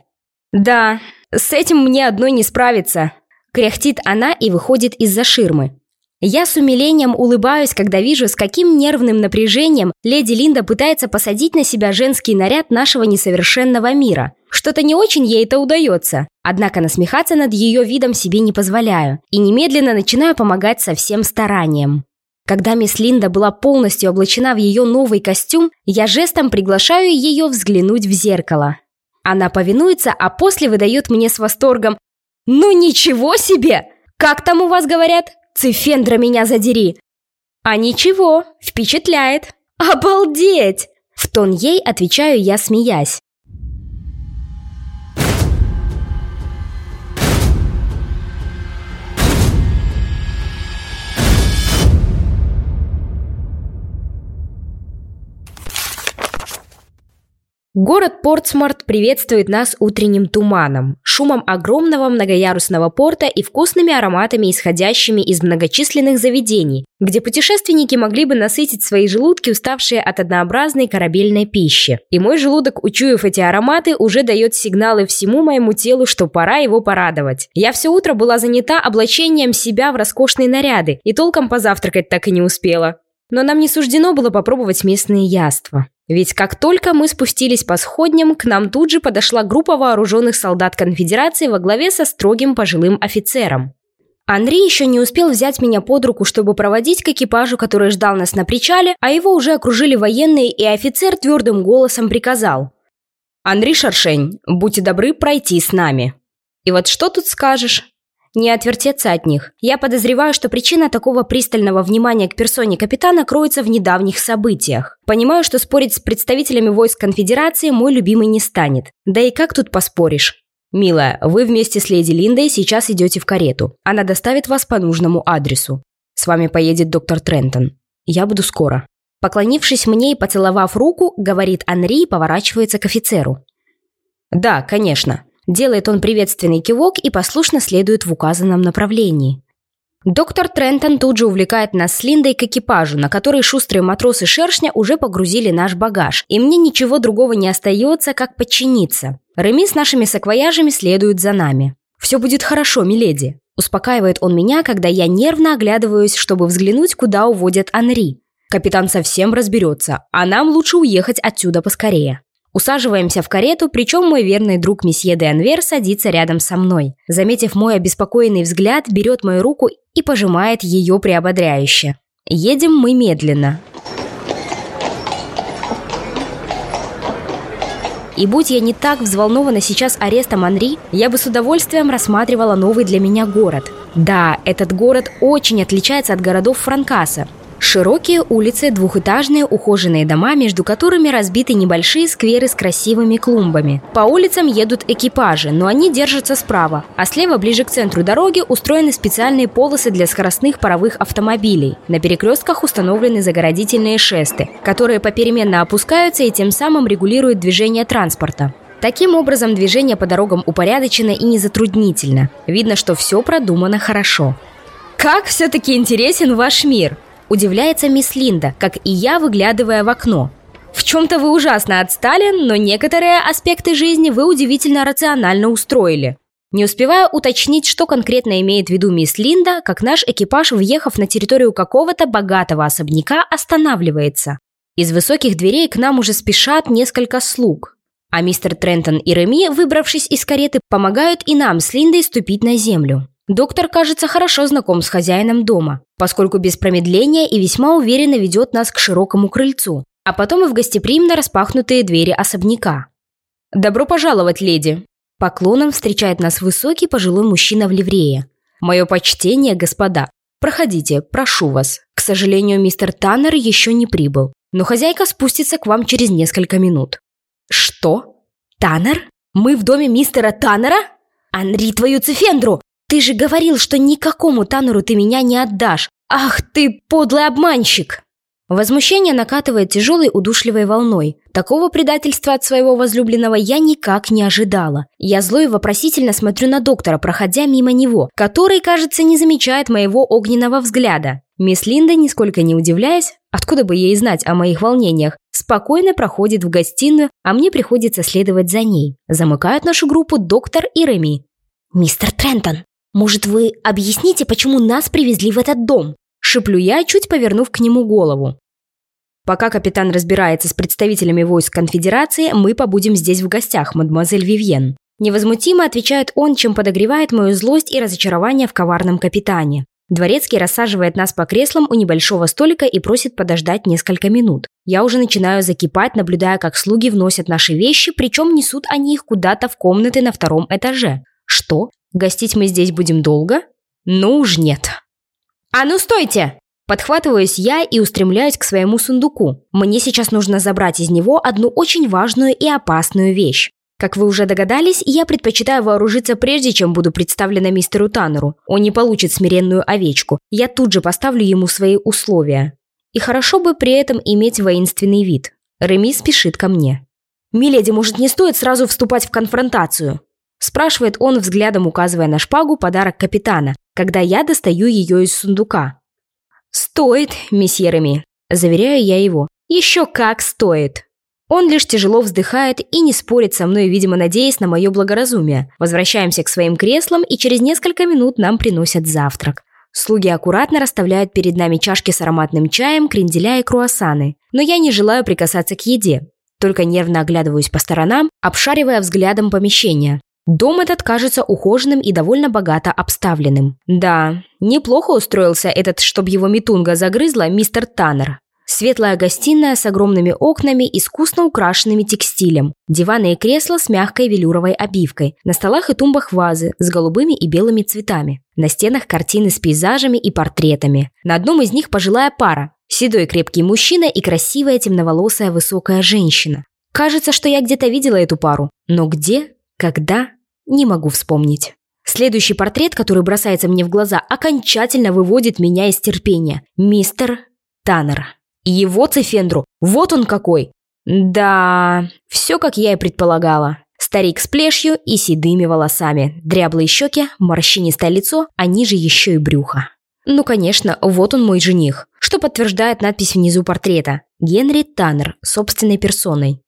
«Да, с этим мне одной не справиться», – кряхтит она и выходит из-за ширмы. Я с умилением улыбаюсь, когда вижу, с каким нервным напряжением леди Линда пытается посадить на себя женский наряд нашего несовершенного мира. Что-то не очень ей это удается. Однако насмехаться над ее видом себе не позволяю и немедленно начинаю помогать со всем старанием. Когда мисс Линда была полностью облачена в ее новый костюм, я жестом приглашаю ее взглянуть в зеркало. Она повинуется, а после выдает мне с восторгом «Ну ничего себе! Как там у вас говорят? Цифендра меня задери!» «А ничего, впечатляет! Обалдеть!» В тон ей отвечаю я, смеясь. Город Портсмарт приветствует нас утренним туманом, шумом огромного многоярусного порта и вкусными ароматами, исходящими из многочисленных заведений, где путешественники могли бы насытить свои желудки, уставшие от однообразной корабельной пищи. И мой желудок, учуяв эти ароматы, уже дает сигналы всему моему телу, что пора его порадовать. Я все утро была занята облачением себя в роскошные наряды и толком позавтракать так и не успела. Но нам не суждено было попробовать местные яства. Ведь как только мы спустились по сходням, к нам тут же подошла группа вооруженных солдат конфедерации во главе со строгим пожилым офицером. Андрей еще не успел взять меня под руку, чтобы проводить к экипажу, который ждал нас на причале, а его уже окружили военные, и офицер твердым голосом приказал. «Андрей Шаршень, будьте добры пройти с нами». И вот что тут скажешь? Не отвертеться от них. Я подозреваю, что причина такого пристального внимания к персоне капитана кроется в недавних событиях. Понимаю, что спорить с представителями войск конфедерации мой любимый не станет. Да и как тут поспоришь? «Милая, вы вместе с леди Линдой сейчас идете в карету. Она доставит вас по нужному адресу. С вами поедет доктор Трентон. Я буду скоро». Поклонившись мне и поцеловав руку, говорит Анри и поворачивается к офицеру. «Да, конечно. Делает он приветственный кивок и послушно следует в указанном направлении. Доктор Трентон тут же увлекает нас с Линдой к экипажу, на который шустрые матросы шершня уже погрузили наш багаж, и мне ничего другого не остается, как подчиниться. Реми с нашими саквояжами следуют за нами. «Все будет хорошо, миледи», – успокаивает он меня, когда я нервно оглядываюсь, чтобы взглянуть, куда уводят Анри. Капитан совсем разберется, а нам лучше уехать отсюда поскорее. Усаживаемся в карету, причем мой верный друг месье де Анвер садится рядом со мной. Заметив мой обеспокоенный взгляд, берет мою руку и пожимает ее приободряюще. Едем мы медленно. И будь я не так взволнована сейчас арестом Анри, я бы с удовольствием рассматривала новый для меня город. Да, этот город очень отличается от городов Франкаса. Широкие улицы, двухэтажные ухоженные дома, между которыми разбиты небольшие скверы с красивыми клумбами. По улицам едут экипажи, но они держатся справа, а слева, ближе к центру дороги, устроены специальные полосы для скоростных паровых автомобилей. На перекрестках установлены загородительные шесты, которые попеременно опускаются и тем самым регулируют движение транспорта. Таким образом, движение по дорогам упорядочено и незатруднительно. Видно, что все продумано хорошо. Как все-таки интересен ваш мир! Удивляется мисс Линда, как и я, выглядывая в окно. В чем-то вы ужасно отстали, но некоторые аспекты жизни вы удивительно рационально устроили. Не успевая уточнить, что конкретно имеет в виду мисс Линда, как наш экипаж, въехав на территорию какого-то богатого особняка, останавливается. Из высоких дверей к нам уже спешат несколько слуг. А мистер Трентон и Реми, выбравшись из кареты, помогают и нам с Линдой ступить на землю. Доктор, кажется, хорошо знаком с хозяином дома, поскольку без промедления и весьма уверенно ведет нас к широкому крыльцу, а потом и в гостеприимно распахнутые двери особняка. «Добро пожаловать, леди!» Поклоном встречает нас высокий пожилой мужчина в ливрее. «Мое почтение, господа! Проходите, прошу вас. К сожалению, мистер Таннер еще не прибыл, но хозяйка спустится к вам через несколько минут». «Что? Таннер? Мы в доме мистера Таннера? Анри твою цифендру! Ты же говорил, что никакому Тануру ты меня не отдашь. Ах ты, подлый обманщик!» Возмущение накатывает тяжелой удушливой волной. Такого предательства от своего возлюбленного я никак не ожидала. Я зло и вопросительно смотрю на доктора, проходя мимо него, который, кажется, не замечает моего огненного взгляда. Мисс Линда, нисколько не удивляясь, откуда бы ей знать о моих волнениях, спокойно проходит в гостиную, а мне приходится следовать за ней. Замыкают нашу группу доктор и Реми. «Мистер Трентон!» «Может, вы объясните, почему нас привезли в этот дом?» Шиплю я, чуть повернув к нему голову. Пока капитан разбирается с представителями войск конфедерации, мы побудем здесь в гостях, мадемуазель Вивьен. Невозмутимо отвечает он, чем подогревает мою злость и разочарование в коварном капитане. Дворецкий рассаживает нас по креслам у небольшого столика и просит подождать несколько минут. Я уже начинаю закипать, наблюдая, как слуги вносят наши вещи, причем несут они их куда-то в комнаты на втором этаже. Что? Гостить мы здесь будем долго? Ну уж нет. А ну стойте! Подхватываюсь я и устремляюсь к своему сундуку. Мне сейчас нужно забрать из него одну очень важную и опасную вещь. Как вы уже догадались, я предпочитаю вооружиться прежде, чем буду представлена мистеру Таннеру. Он не получит смиренную овечку. Я тут же поставлю ему свои условия. И хорошо бы при этом иметь воинственный вид. Реми спешит ко мне. «Миледи, может, не стоит сразу вступать в конфронтацию?» Спрашивает он, взглядом указывая на шпагу подарок капитана, когда я достаю ее из сундука. «Стоит, месье Реми», – заверяю я его. «Еще как стоит». Он лишь тяжело вздыхает и не спорит со мной, видимо, надеясь на мое благоразумие. Возвращаемся к своим креслам, и через несколько минут нам приносят завтрак. Слуги аккуратно расставляют перед нами чашки с ароматным чаем, кренделя и круассаны. Но я не желаю прикасаться к еде. Только нервно оглядываюсь по сторонам, обшаривая взглядом помещение. Дом этот кажется ухоженным и довольно богато обставленным. Да, неплохо устроился этот, чтоб его метунга загрызла, мистер Таннер. Светлая гостиная с огромными окнами, искусно украшенными текстилем. Диваны и кресла с мягкой велюровой обивкой. На столах и тумбах вазы с голубыми и белыми цветами. На стенах картины с пейзажами и портретами. На одном из них пожилая пара. Седой крепкий мужчина и красивая темноволосая высокая женщина. Кажется, что я где-то видела эту пару. Но где, когда, не могу вспомнить. Следующий портрет, который бросается мне в глаза, окончательно выводит меня из терпения. Мистер Таннер. Его цифендру. Вот он какой. Да, все как я и предполагала. Старик с плешью и седыми волосами, дряблые щеки, морщинистое лицо, а ниже еще и брюхо. Ну, конечно, вот он мой жених, что подтверждает надпись внизу портрета. Генри Таннер, собственной персоной.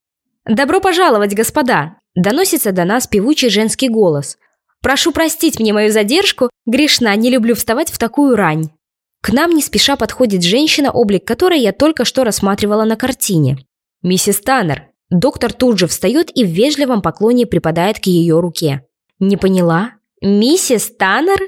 «Добро пожаловать, господа!» Доносится до нас певучий женский голос. «Прошу простить мне мою задержку, грешна, не люблю вставать в такую рань». К нам не спеша подходит женщина, облик которой я только что рассматривала на картине. «Миссис Таннер». Доктор тут же встает и в вежливом поклоне припадает к ее руке. «Не поняла? Миссис Таннер?»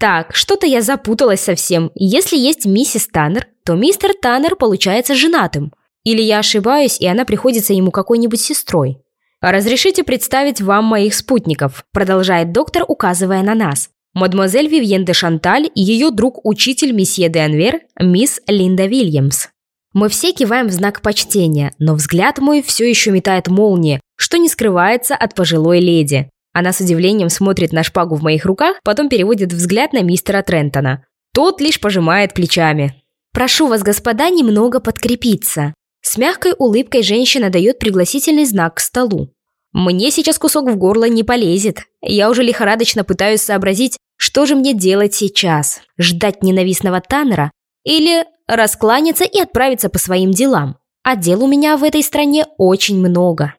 Так, что-то я запуталась совсем. Если есть миссис Таннер, то мистер Таннер получается женатым. Или я ошибаюсь, и она приходится ему какой-нибудь сестрой. «Разрешите представить вам моих спутников», продолжает доктор, указывая на нас. Мадемуазель Вивьен де Шанталь и ее друг-учитель месье де Анвер, мисс Линда Вильямс. Мы все киваем в знак почтения, но взгляд мой все еще метает молнии, что не скрывается от пожилой леди. Она с удивлением смотрит на шпагу в моих руках, потом переводит взгляд на мистера Трентона. Тот лишь пожимает плечами. «Прошу вас, господа, немного подкрепиться». С мягкой улыбкой женщина дает пригласительный знак к столу. Мне сейчас кусок в горло не полезет. Я уже лихорадочно пытаюсь сообразить, что же мне делать сейчас? Ждать ненавистного Таннера? Или раскланяться и отправиться по своим делам? А дел у меня в этой стране очень много.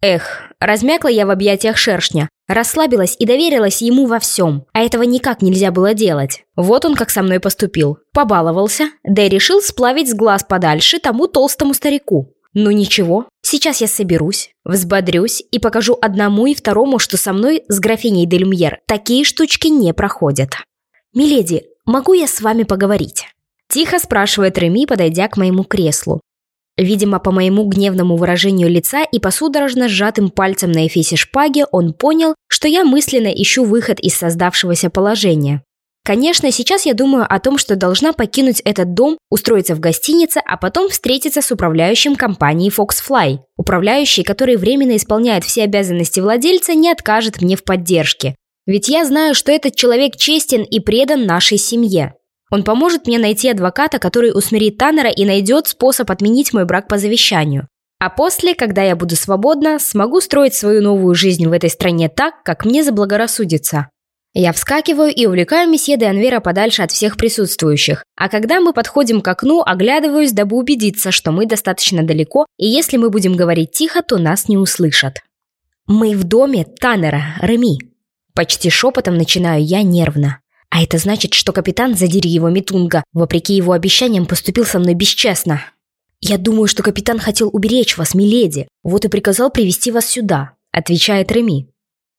Эх, размякла я в объятиях шершня, расслабилась и доверилась ему во всем, а этого никак нельзя было делать. Вот он как со мной поступил. Побаловался, да и решил сплавить с глаз подальше тому толстому старику. Ну ничего, сейчас я соберусь, взбодрюсь и покажу одному и второму, что со мной с графиней де Люмьер такие штучки не проходят. «Миледи, могу я с вами поговорить?» Тихо спрашивает Реми, подойдя к моему креслу. Видимо, по моему гневному выражению лица и по судорожно сжатым пальцем на эфесе шпаги он понял, что я мысленно ищу выход из создавшегося положения. Конечно, сейчас я думаю о том, что должна покинуть этот дом, устроиться в гостинице, а потом встретиться с управляющим компанией Foxfly. Управляющий, который временно исполняет все обязанности владельца, не откажет мне в поддержке. Ведь я знаю, что этот человек честен и предан нашей семье. Он поможет мне найти адвоката, который усмирит Таннера и найдет способ отменить мой брак по завещанию. А после, когда я буду свободна, смогу строить свою новую жизнь в этой стране так, как мне заблагорассудится. Я вскакиваю и увлекаю месье де Анвера подальше от всех присутствующих. А когда мы подходим к окну, оглядываюсь, дабы убедиться, что мы достаточно далеко, и если мы будем говорить тихо, то нас не услышат. «Мы в доме Таннера, Реми». Почти шепотом начинаю я нервно. А это значит, что капитан, задери его Митунга, вопреки его обещаниям, поступил со мной бесчестно. «Я думаю, что капитан хотел уберечь вас, миледи, вот и приказал привести вас сюда», отвечает Реми.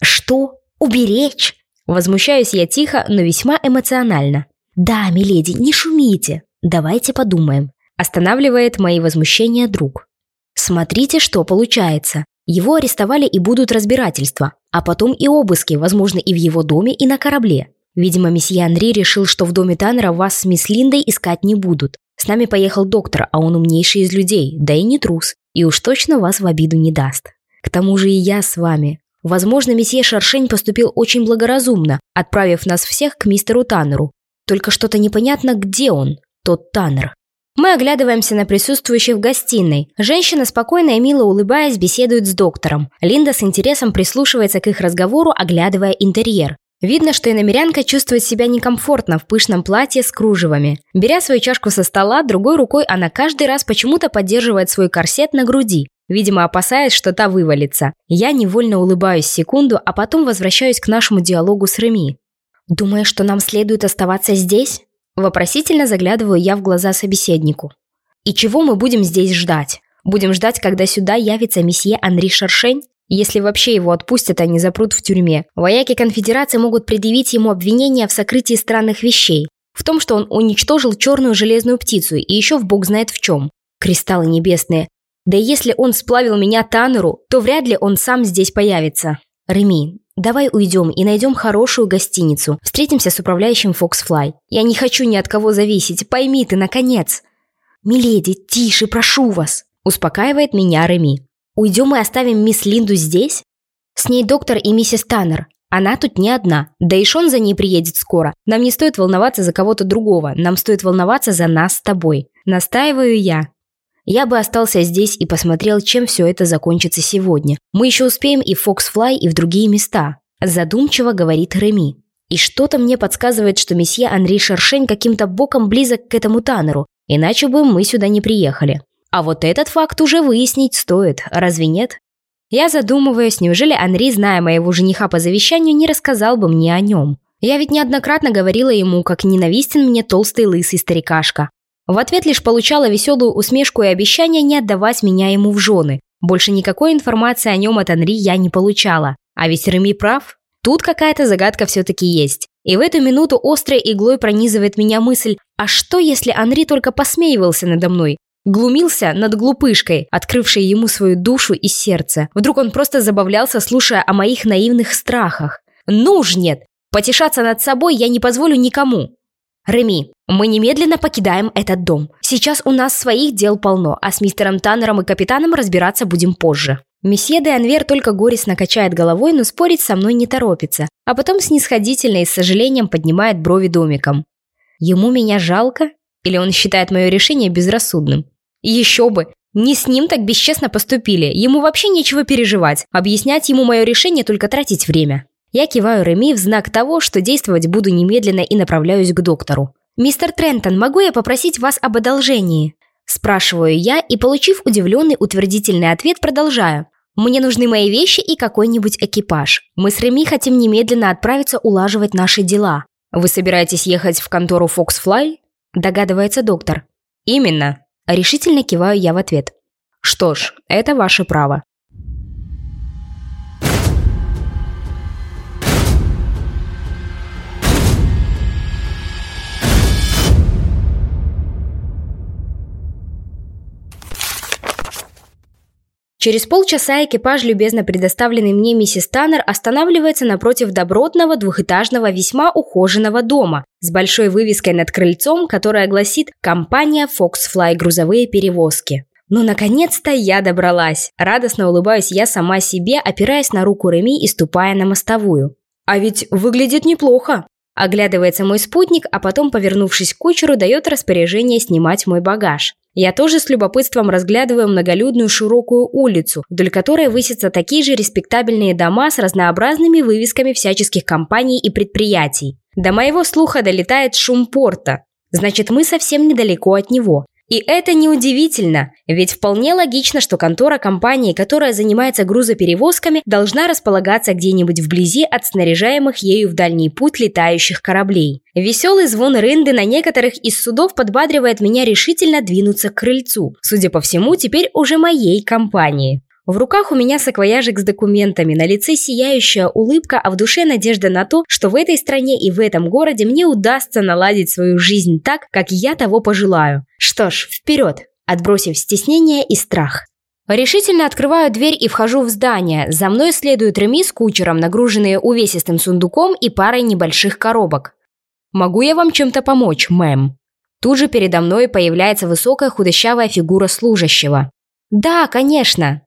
«Что? Уберечь?» Возмущаюсь я тихо, но весьма эмоционально. «Да, миледи, не шумите. Давайте подумаем», – останавливает мои возмущения друг. «Смотрите, что получается. Его арестовали и будут разбирательства, а потом и обыски, возможно, и в его доме, и на корабле. Видимо, месье Анри решил, что в доме Таннера вас с мисс Линдой искать не будут. С нами поехал доктор, а он умнейший из людей, да и не трус, и уж точно вас в обиду не даст. К тому же и я с вами. Возможно, месье Шаршень поступил очень благоразумно, отправив нас всех к мистеру Таннеру. Только что-то непонятно, где он, тот Таннер. Мы оглядываемся на присутствующих в гостиной. Женщина, спокойно и мило улыбаясь, беседует с доктором. Линда с интересом прислушивается к их разговору, оглядывая интерьер. Видно, что иномерянка чувствует себя некомфортно в пышном платье с кружевами. Беря свою чашку со стола, другой рукой она каждый раз почему-то поддерживает свой корсет на груди, видимо, опасаясь, что та вывалится. Я невольно улыбаюсь секунду, а потом возвращаюсь к нашему диалогу с Реми. «Думаешь, что нам следует оставаться здесь?» Вопросительно заглядываю я в глаза собеседнику. «И чего мы будем здесь ждать? Будем ждать, когда сюда явится месье Анри Шаршень? Если вообще его отпустят, а не запрут в тюрьме. Вояки конфедерации могут предъявить ему обвинения в сокрытии странных вещей. В том, что он уничтожил черную железную птицу и еще в бог знает в чем. Кристаллы небесные. Да и если он сплавил меня Таннеру, то вряд ли он сам здесь появится. Реми, давай уйдем и найдем хорошую гостиницу. Встретимся с управляющим Фоксфлай. Я не хочу ни от кого зависеть, пойми ты, наконец. Миледи, тише, прошу вас. Успокаивает меня Реми. Уйдем и оставим мисс Линду здесь? С ней доктор и миссис Таннер. Она тут не одна. Да и Шон за ней приедет скоро. Нам не стоит волноваться за кого-то другого. Нам стоит волноваться за нас с тобой. Настаиваю я. Я бы остался здесь и посмотрел, чем все это закончится сегодня. Мы еще успеем и в Фоксфлай, и в другие места. Задумчиво говорит Реми. И что-то мне подсказывает, что месье Анри Шершень каким-то боком близок к этому Таннеру, иначе бы мы сюда не приехали. А вот этот факт уже выяснить стоит, разве нет? Я задумываюсь, неужели Анри, зная моего жениха по завещанию, не рассказал бы мне о нем? Я ведь неоднократно говорила ему, как ненавистен мне толстый лысый старикашка. В ответ лишь получала веселую усмешку и обещание не отдавать меня ему в жены. Больше никакой информации о нем от Анри я не получала. А ведь Реми прав. Тут какая-то загадка все-таки есть. И в эту минуту острой иглой пронизывает меня мысль, а что если Анри только посмеивался надо мной, Глумился над глупышкой, открывшей ему свою душу и сердце. Вдруг он просто забавлялся, слушая о моих наивных страхах. Ну уж нет, потешаться над собой я не позволю никому. Реми, мы немедленно покидаем этот дом. Сейчас у нас своих дел полно, а с мистером Таннером и капитаном разбираться будем позже. Месье де Анвер только горестно качает головой, но спорить со мной не торопится, а потом снисходительно и с сожалением поднимает брови домиком. Ему меня жалко? Или он считает мое решение безрассудным? Еще бы! Не с ним так бесчестно поступили. Ему вообще нечего переживать. Объяснять ему мое решение только тратить время. Я киваю Реми в знак того, что действовать буду немедленно и направляюсь к доктору. «Мистер Трентон, могу я попросить вас об одолжении?» Спрашиваю я и, получив удивленный утвердительный ответ, продолжаю. «Мне нужны мои вещи и какой-нибудь экипаж. Мы с Реми хотим немедленно отправиться улаживать наши дела». «Вы собираетесь ехать в контору Foxfly?» Догадывается доктор. «Именно», Решительно киваю я в ответ. Что ж, это ваше право. Через полчаса экипаж, любезно предоставленный мне миссис Таннер, останавливается напротив добротного двухэтажного весьма ухоженного дома с большой вывеской над крыльцом, которая гласит «Компания Foxfly грузовые перевозки». Ну, наконец-то я добралась. Радостно улыбаюсь я сама себе, опираясь на руку Реми и ступая на мостовую. А ведь выглядит неплохо. Оглядывается мой спутник, а потом, повернувшись к кучеру, дает распоряжение снимать мой багаж. Я тоже с любопытством разглядываю многолюдную широкую улицу, вдоль которой высятся такие же респектабельные дома с разнообразными вывесками всяческих компаний и предприятий. До моего слуха долетает шум порта. Значит, мы совсем недалеко от него. И это неудивительно, ведь вполне логично, что контора компании, которая занимается грузоперевозками, должна располагаться где-нибудь вблизи от снаряжаемых ею в дальний путь летающих кораблей. Веселый звон рынды на некоторых из судов подбадривает меня решительно двинуться к крыльцу, судя по всему, теперь уже моей компании. В руках у меня саквояжик с документами, на лице сияющая улыбка, а в душе надежда на то, что в этой стране и в этом городе мне удастся наладить свою жизнь так, как я того пожелаю. Что ж, вперед, отбросив стеснение и страх. Решительно открываю дверь и вхожу в здание. За мной следует Реми с кучером, нагруженные увесистым сундуком и парой небольших коробок. «Могу я вам чем-то помочь, мэм?» Тут же передо мной появляется высокая худощавая фигура служащего. «Да, конечно!»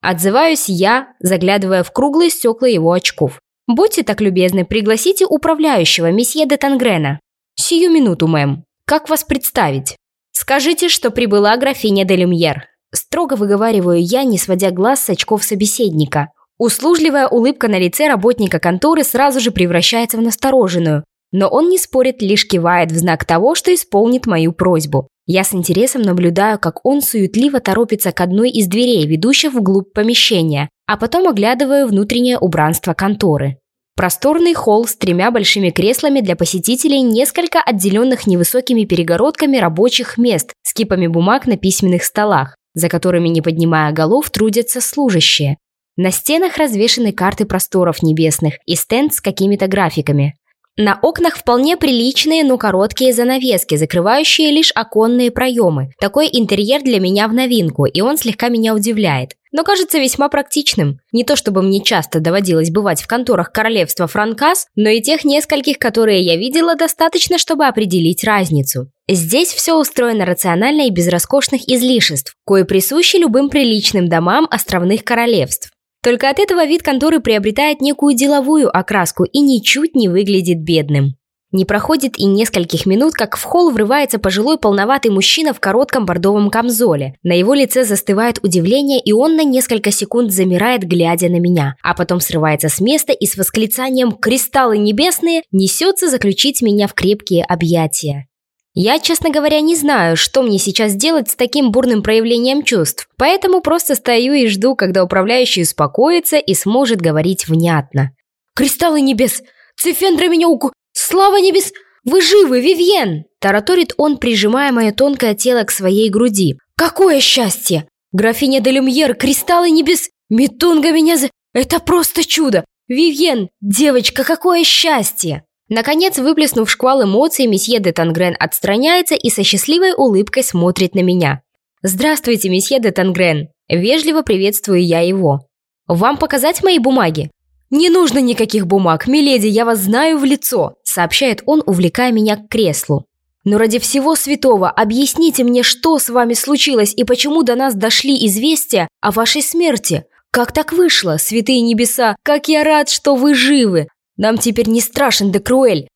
Отзываюсь я, заглядывая в круглые стекла его очков. «Будьте так любезны, пригласите управляющего, месье де Тангрена». «Сию минуту, мэм. Как вас представить?» «Скажите, что прибыла графиня де Люмьер». Строго выговариваю я, не сводя глаз с очков собеседника. Услужливая улыбка на лице работника конторы сразу же превращается в настороженную. Но он не спорит, лишь кивает в знак того, что исполнит мою просьбу. Я с интересом наблюдаю, как он суетливо торопится к одной из дверей, ведущих вглубь помещения, а потом оглядываю внутреннее убранство конторы. Просторный холл с тремя большими креслами для посетителей, несколько отделенных невысокими перегородками рабочих мест с кипами бумаг на письменных столах, за которыми, не поднимая голов, трудятся служащие. На стенах развешаны карты просторов небесных и стенд с какими-то графиками. На окнах вполне приличные, но короткие занавески, закрывающие лишь оконные проемы. Такой интерьер для меня в новинку, и он слегка меня удивляет. Но кажется весьма практичным. Не то чтобы мне часто доводилось бывать в конторах королевства Франкас, но и тех нескольких, которые я видела, достаточно, чтобы определить разницу. Здесь все устроено рационально и без роскошных излишеств, кое присущи любым приличным домам островных королевств. Только от этого вид конторы приобретает некую деловую окраску и ничуть не выглядит бедным. Не проходит и нескольких минут, как в холл врывается пожилой полноватый мужчина в коротком бордовом камзоле. На его лице застывает удивление, и он на несколько секунд замирает, глядя на меня, а потом срывается с места и с восклицанием «Кристаллы небесные!» несется заключить меня в крепкие объятия. Я, честно говоря, не знаю, что мне сейчас делать с таким бурным проявлением чувств, поэтому просто стою и жду, когда управляющий успокоится и сможет говорить внятно. «Кристаллы небес! Цифендра меня уку... Слава небес! Вы живы, Вивьен!» Тараторит он, прижимая мое тонкое тело к своей груди. «Какое счастье! Графиня де Люмьер, кристаллы небес! Метунга меня за... Это просто чудо! Вивьен, девочка, какое счастье!» Наконец, выплеснув шквал эмоций, месье де Тангрен отстраняется и со счастливой улыбкой смотрит на меня. «Здравствуйте, месье де Тангрен!» Вежливо приветствую я его. «Вам показать мои бумаги?» «Не нужно никаких бумаг, миледи, я вас знаю в лицо», сообщает он, увлекая меня к креслу. «Но ради всего святого объясните мне, что с вами случилось и почему до нас дошли известия о вашей смерти. Как так вышло, святые небеса, как я рад, что вы живы. Нам теперь не страшен Декруэль.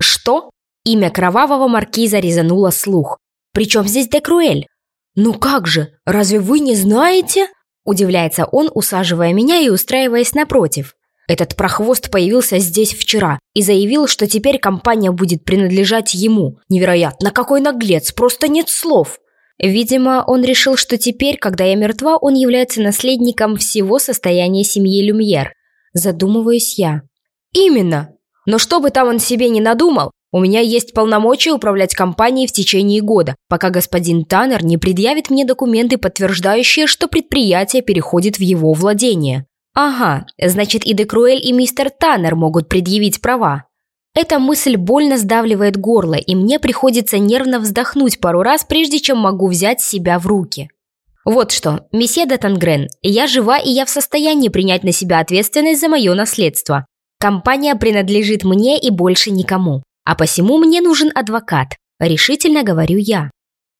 Что? Имя кровавого маркиза резануло слух. Причем здесь Декруэль? Ну как же, разве вы не знаете? Удивляется он, усаживая меня и устраиваясь напротив. Этот прохвост появился здесь вчера и заявил, что теперь компания будет принадлежать ему. Невероятно, какой наглец, просто нет слов. Видимо, он решил, что теперь, когда я мертва, он является наследником всего состояния семьи Люмьер. Задумываюсь я. Именно. Но что бы там он себе не надумал, у меня есть полномочия управлять компанией в течение года, пока господин Таннер не предъявит мне документы, подтверждающие, что предприятие переходит в его владение. Ага, значит и Декруэль, и мистер Таннер могут предъявить права. Эта мысль больно сдавливает горло, и мне приходится нервно вздохнуть пару раз, прежде чем могу взять себя в руки. Вот что, месье де Тангрен, я жива и я в состоянии принять на себя ответственность за мое наследство. Компания принадлежит мне и больше никому. А посему мне нужен адвокат, решительно говорю я.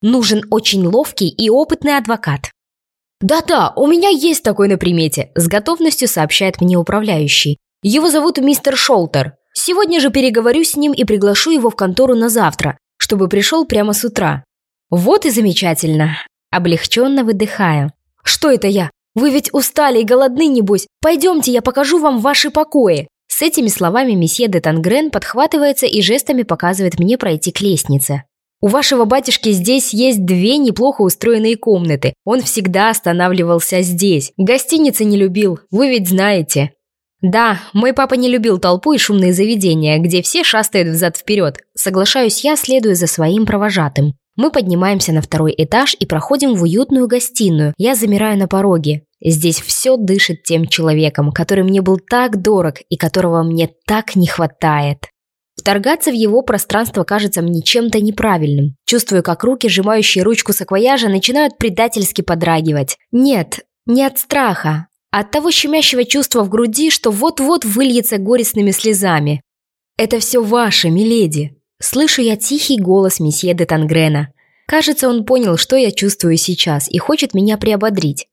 Нужен очень ловкий и опытный адвокат. «Да-да, у меня есть такой на примете», – с готовностью сообщает мне управляющий. «Его зовут мистер Шолтер. Сегодня же переговорю с ним и приглашу его в контору на завтра, чтобы пришел прямо с утра». «Вот и замечательно!» Облегченно выдыхаю. «Что это я? Вы ведь устали и голодны, небось? Пойдемте, я покажу вам ваши покои!» С этими словами месье де Тангрен подхватывается и жестами показывает мне пройти к лестнице. У вашего батюшки здесь есть две неплохо устроенные комнаты. Он всегда останавливался здесь. Гостиницы не любил, вы ведь знаете. Да, мой папа не любил толпу и шумные заведения, где все шастают взад-вперед. Соглашаюсь я, следуя за своим провожатым. Мы поднимаемся на второй этаж и проходим в уютную гостиную. Я замираю на пороге. Здесь все дышит тем человеком, который мне был так дорог и которого мне так не хватает. Вторгаться в его пространство кажется мне чем-то неправильным. Чувствую, как руки, сжимающие ручку саквояжа, начинают предательски подрагивать. Нет, не от страха, а от того щемящего чувства в груди, что вот-вот выльется горестными слезами. «Это все ваше, миледи!» Слышу я тихий голос месье де Тангрена. Кажется, он понял, что я чувствую сейчас, и хочет меня приободрить.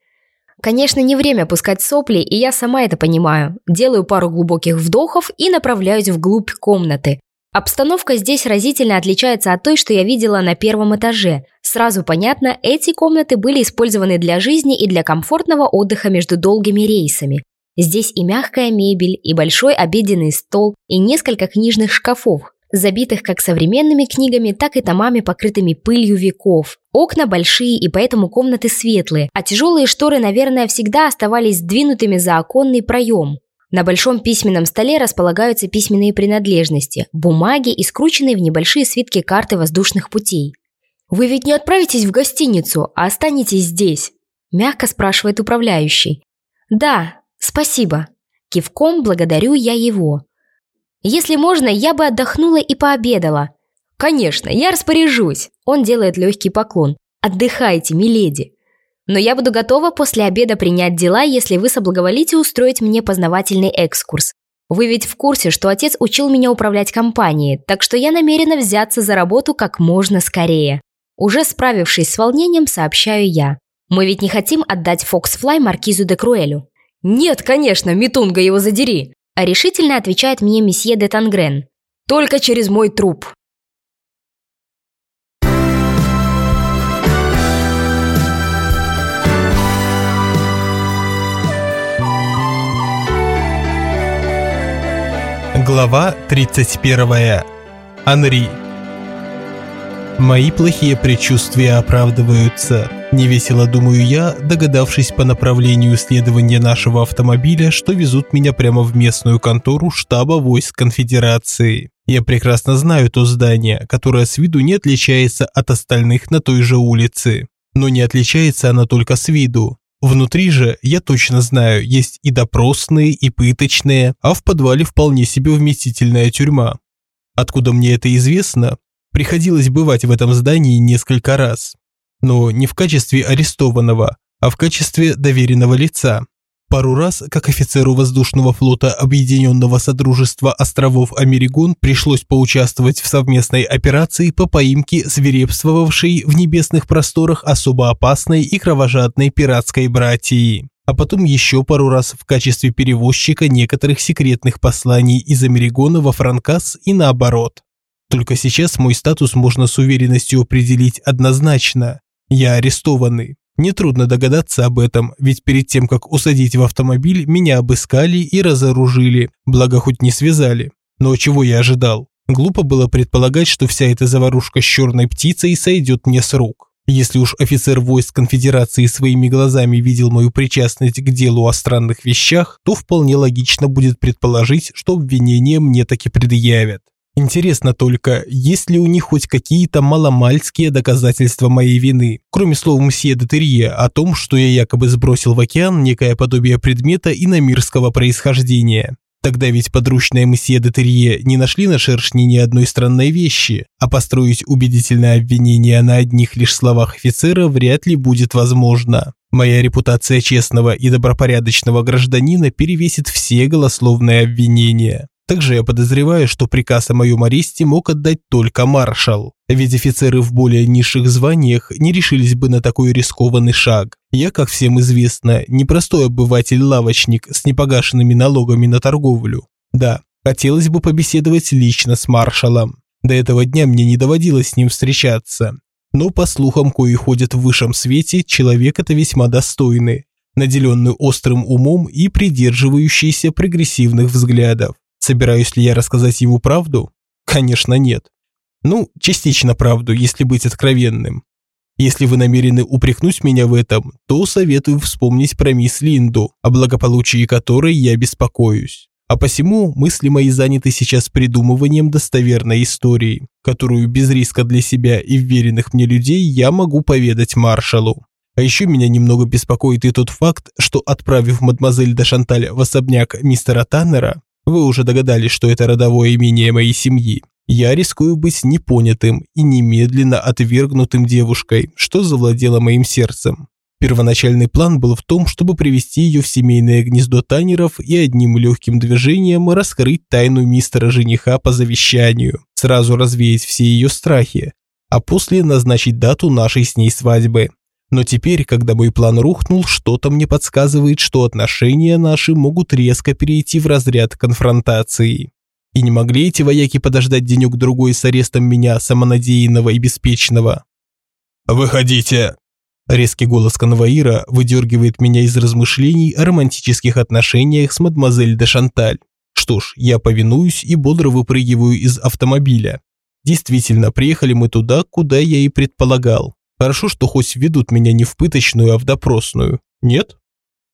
Конечно, не время пускать сопли, и я сама это понимаю. Делаю пару глубоких вдохов и направляюсь вглубь комнаты. Обстановка здесь разительно отличается от той, что я видела на первом этаже. Сразу понятно, эти комнаты были использованы для жизни и для комфортного отдыха между долгими рейсами. Здесь и мягкая мебель, и большой обеденный стол, и несколько книжных шкафов, забитых как современными книгами, так и томами, покрытыми пылью веков. Окна большие и поэтому комнаты светлые, а тяжелые шторы, наверное, всегда оставались сдвинутыми за оконный проем. На большом письменном столе располагаются письменные принадлежности, бумаги и скрученные в небольшие свитки карты воздушных путей. «Вы ведь не отправитесь в гостиницу, а останетесь здесь?» – мягко спрашивает управляющий. «Да, спасибо». Кивком благодарю я его. Если можно, я бы отдохнула и пообедала. Конечно, я распоряжусь. Он делает легкий поклон. Отдыхайте, миледи. Но я буду готова после обеда принять дела, если вы соблаговолите устроить мне познавательный экскурс. Вы ведь в курсе, что отец учил меня управлять компанией, так что я намерена взяться за работу как можно скорее. Уже справившись с волнением, сообщаю я. Мы ведь не хотим отдать Фоксфлай маркизу де Круэлю. Нет, конечно, Митунга его задери. А решительно отвечает мне месье де Тангрен. «Только через мой труп». Глава 31. Анри. Мои плохие предчувствия оправдываются. Невесело думаю я, догадавшись по направлению следования нашего автомобиля, что везут меня прямо в местную контору штаба войск конфедерации. Я прекрасно знаю то здание, которое с виду не отличается от остальных на той же улице. Но не отличается оно только с виду. Внутри же, я точно знаю, есть и допросные, и пыточные, а в подвале вполне себе вместительная тюрьма. Откуда мне это известно? Приходилось бывать в этом здании несколько раз. Но не в качестве арестованного, а в качестве доверенного лица. Пару раз, как офицеру воздушного флота Объединенного Содружества островов Америгон пришлось поучаствовать в совместной операции по поимке свирепствовавшей в небесных просторах особо опасной и кровожадной пиратской братьи. А потом еще пару раз в качестве перевозчика некоторых секретных посланий из Америгона во Франкас и наоборот. Только сейчас мой статус можно с уверенностью определить однозначно. Я арестованный. Нетрудно догадаться об этом, ведь перед тем, как усадить в автомобиль, меня обыскали и разоружили, благо хоть не связали. Но чего я ожидал? Глупо было предполагать, что вся эта заварушка с черной птицей сойдет мне с рук. Если уж офицер войск конфедерации своими глазами видел мою причастность к делу о странных вещах, то вполне логично будет предположить, что обвинение мне таки предъявят. Интересно только, есть ли у них хоть какие-то маломальские доказательства моей вины, кроме слов мсье де о том, что я якобы сбросил в океан некое подобие предмета иномирского происхождения. Тогда ведь подручные мсье де не нашли на шершне ни одной странной вещи, а построить убедительное обвинение на одних лишь словах офицера вряд ли будет возможно. Моя репутация честного и добропорядочного гражданина перевесит все голословные обвинения. Также я подозреваю, что приказ о моем аресте мог отдать только маршал, ведь офицеры в более низших званиях не решились бы на такой рискованный шаг. Я, как всем известно, непростой обыватель-лавочник с непогашенными налогами на торговлю. Да, хотелось бы побеседовать лично с маршалом. До этого дня мне не доводилось с ним встречаться. Но по слухам, кои ходят в высшем свете, человек это весьма достойный, наделенный острым умом и придерживающийся прогрессивных взглядов. Собираюсь ли я рассказать ему правду? Конечно, нет. Ну, частично правду, если быть откровенным. Если вы намерены упрекнуть меня в этом, то советую вспомнить про мисс Линду, о благополучии которой я беспокоюсь. А посему мысли мои заняты сейчас придумыванием достоверной истории, которую без риска для себя и вверенных мне людей я могу поведать маршалу. А еще меня немного беспокоит и тот факт, что отправив мадемуазель де Шанталь в особняк мистера Таннера, вы уже догадались, что это родовое имение моей семьи. Я рискую быть непонятым и немедленно отвергнутым девушкой, что завладело моим сердцем. Первоначальный план был в том, чтобы привести ее в семейное гнездо Танеров и одним легким движением раскрыть тайну мистера жениха по завещанию, сразу развеять все ее страхи, а после назначить дату нашей с ней свадьбы. Но теперь, когда мой план рухнул, что-то мне подсказывает, что отношения наши могут резко перейти в разряд конфронтации. И не могли эти вояки подождать денек-другой с арестом меня, самонадеянного и беспечного? «Выходите!» Резкий голос конвоира выдергивает меня из размышлений о романтических отношениях с мадемуазель де Шанталь. Что ж, я повинуюсь и бодро выпрыгиваю из автомобиля. Действительно, приехали мы туда, куда я и предполагал. Хорошо, что хоть ведут меня не в пыточную, а в допросную. Нет?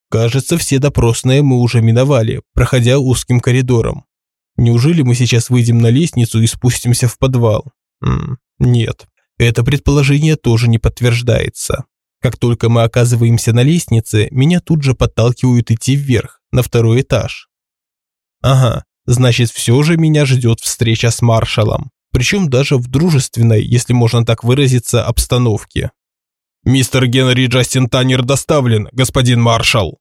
Кажется, все допросные мы уже миновали, проходя узким коридором. Неужели мы сейчас выйдем на лестницу и спустимся в подвал? М нет, это предположение тоже не подтверждается. Как только мы оказываемся на лестнице, меня тут же подталкивают идти вверх, на второй этаж. Ага, значит, все же меня ждет встреча с маршалом. Причем даже в дружественной, если можно так выразиться, обстановке. «Мистер Генри Джастин Таннер доставлен, господин маршал!»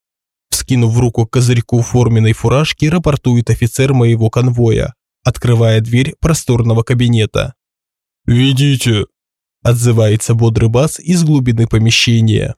Вскинув руку к козырьку форменной фуражки, рапортует офицер моего конвоя, открывая дверь просторного кабинета. «Ведите!» Отзывается бодрый бас из глубины помещения.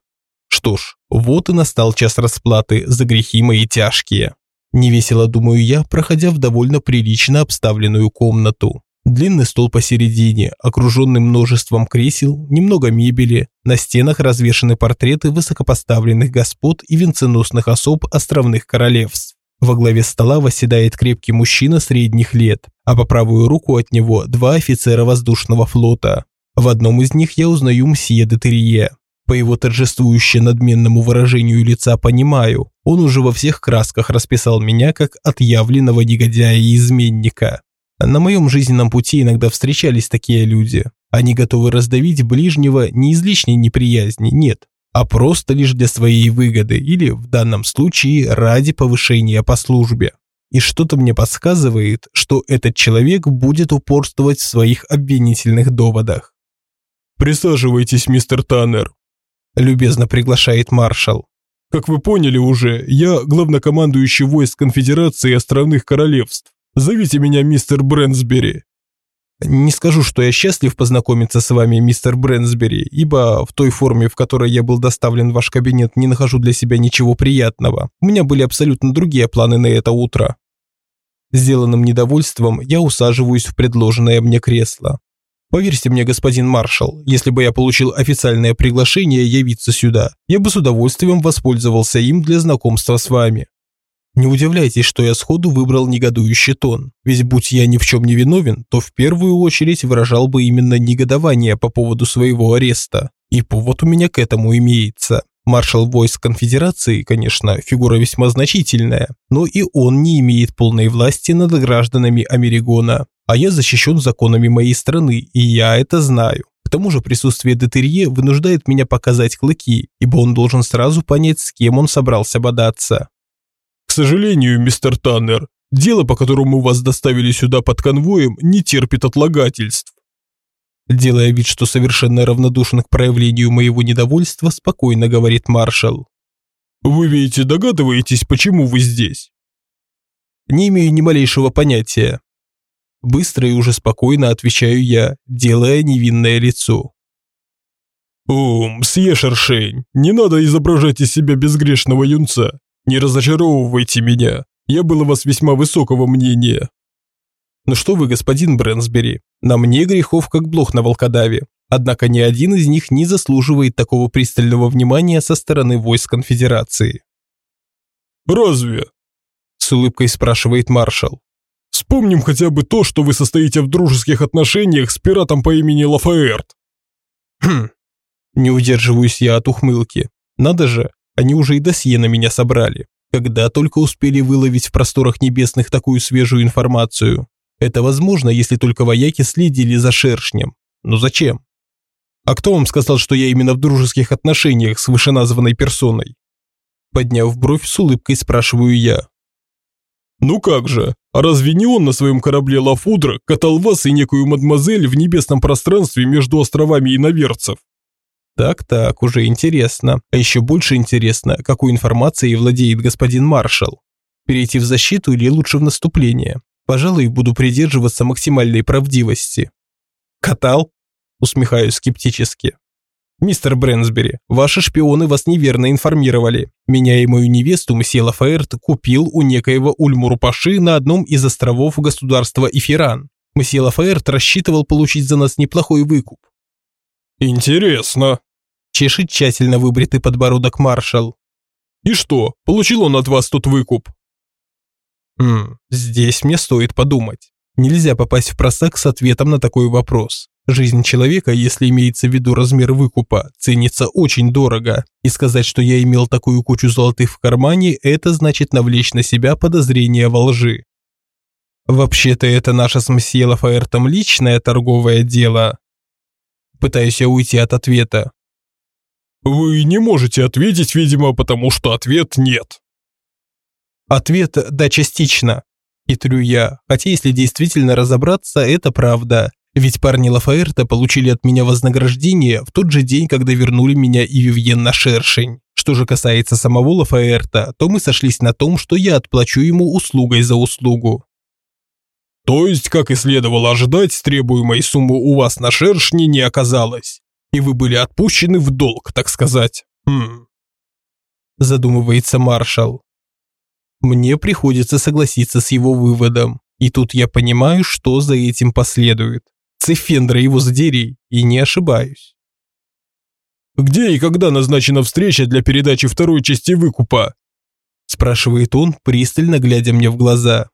Что ж, вот и настал час расплаты за грехи мои тяжкие. Невесело думаю я, проходя в довольно прилично обставленную комнату. Длинный стол посередине, окруженный множеством кресел, немного мебели, на стенах развешаны портреты высокопоставленных господ и венценосных особ островных королевств. Во главе стола восседает крепкий мужчина средних лет, а по правую руку от него два офицера воздушного флота. В одном из них я узнаю мсье де Терье. По его торжествующе надменному выражению лица понимаю, он уже во всех красках расписал меня как отъявленного негодяя и изменника. На моем жизненном пути иногда встречались такие люди. Они готовы раздавить ближнего не из личной неприязни, нет, а просто лишь для своей выгоды или, в данном случае, ради повышения по службе. И что-то мне подсказывает, что этот человек будет упорствовать в своих обвинительных доводах. «Присаживайтесь, мистер Таннер», – любезно приглашает маршал. «Как вы поняли уже, я главнокомандующий войск Конфедерации островных королевств. Зовите меня мистер Брэнсбери». Не скажу, что я счастлив познакомиться с вами, мистер Брэнсбери, ибо в той форме, в которой я был доставлен в ваш кабинет, не нахожу для себя ничего приятного. У меня были абсолютно другие планы на это утро. Сделанным недовольством я усаживаюсь в предложенное мне кресло. Поверьте мне, господин маршал, если бы я получил официальное приглашение явиться сюда, я бы с удовольствием воспользовался им для знакомства с вами. Не удивляйтесь, что я сходу выбрал негодующий тон, ведь будь я ни в чем не виновен, то в первую очередь выражал бы именно негодование по поводу своего ареста. И повод у меня к этому имеется. Маршал войск конфедерации, конечно, фигура весьма значительная, но и он не имеет полной власти над гражданами Америгона а я защищен законами моей страны, и я это знаю. К тому же присутствие Детерье вынуждает меня показать клыки, ибо он должен сразу понять, с кем он собрался бодаться. Сожалению, мистер Таннер, дело, по которому вас доставили сюда под конвоем, не терпит отлагательств. Делая вид, что совершенно равнодушен к проявлению моего недовольства, спокойно говорит маршал. Вы видите, догадываетесь, почему вы здесь? Не имею ни малейшего понятия. Быстро и уже спокойно отвечаю я, делая невинное лицо. «О, мсье Шершень, не надо изображать из себя безгрешного юнца. Не разочаровывайте меня. Я был о вас весьма высокого мнения». «Ну что вы, господин Брэнсбери, на мне грехов как блох на волкодаве. Однако ни один из них не заслуживает такого пристального внимания со стороны войск конфедерации». «Разве?» – с улыбкой спрашивает маршал. Вспомним хотя бы то, что вы состоите в дружеских отношениях с пиратом по имени Лафаэрт. Хм. Не удерживаюсь я от ухмылки. Надо же, они уже и досье на меня собрали. Когда только успели выловить в просторах небесных такую свежую информацию. Это возможно, если только вояки следили за шершнем. Но зачем? А кто вам сказал, что я именно в дружеских отношениях с вышеназванной персоной? Подняв бровь, с улыбкой спрашиваю я. Ну как же, а разве не он на своем корабле Лафудра катал вас и некую мадемуазель в небесном пространстве между островами иноверцев? Так-так, уже интересно. А еще больше интересно, какой информацией владеет господин маршал. Перейти в защиту или лучше в наступление? Пожалуй, буду придерживаться максимальной правдивости. Катал? Усмехаюсь скептически. «Мистер Брэнсбери, ваши шпионы вас неверно информировали. Меня и мою невесту месье Лафаэрт купил у некоего Ульмуру-Паши на одном из островов государства Ифиран. Месье Лафаэрт рассчитывал получить за нас неплохой выкуп». «Интересно», – чешет тщательно выбритый подбородок маршал. «И что, получил он от вас тут выкуп?» «Хм, здесь мне стоит подумать. Нельзя попасть в просак с ответом на такой вопрос. Жизнь человека, если имеется в виду размер выкупа, ценится очень дорого, и сказать, что я имел такую кучу золотых в кармане, это значит навлечь на себя подозрение во лжи. Вообще-то это наше с мсье Лафаэртом личное торговое дело. Пытаюсь я уйти от ответа. Вы не можете ответить, видимо, потому что ответ нет. Ответ «да, частично». Хитрю я, хотя если действительно разобраться, это правда. Ведь парни Лафаэрта получили от меня вознаграждение в тот же день, когда вернули меня и Вивьен на шершень. Что же касается самого Лафаэрта, то мы сошлись на том, что я отплачу ему услугой за услугу. То есть, как и следовало ожидать, требуемой суммы у вас на шершне не оказалось. И вы были отпущены в долг, так сказать. Хм. Задумывается маршал. Мне приходится согласиться с его выводом. И тут я понимаю, что за этим последует. Цифендра его задери, и не ошибаюсь. «Где и когда назначена встреча для передачи второй части выкупа?» спрашивает он, пристально глядя мне в глаза.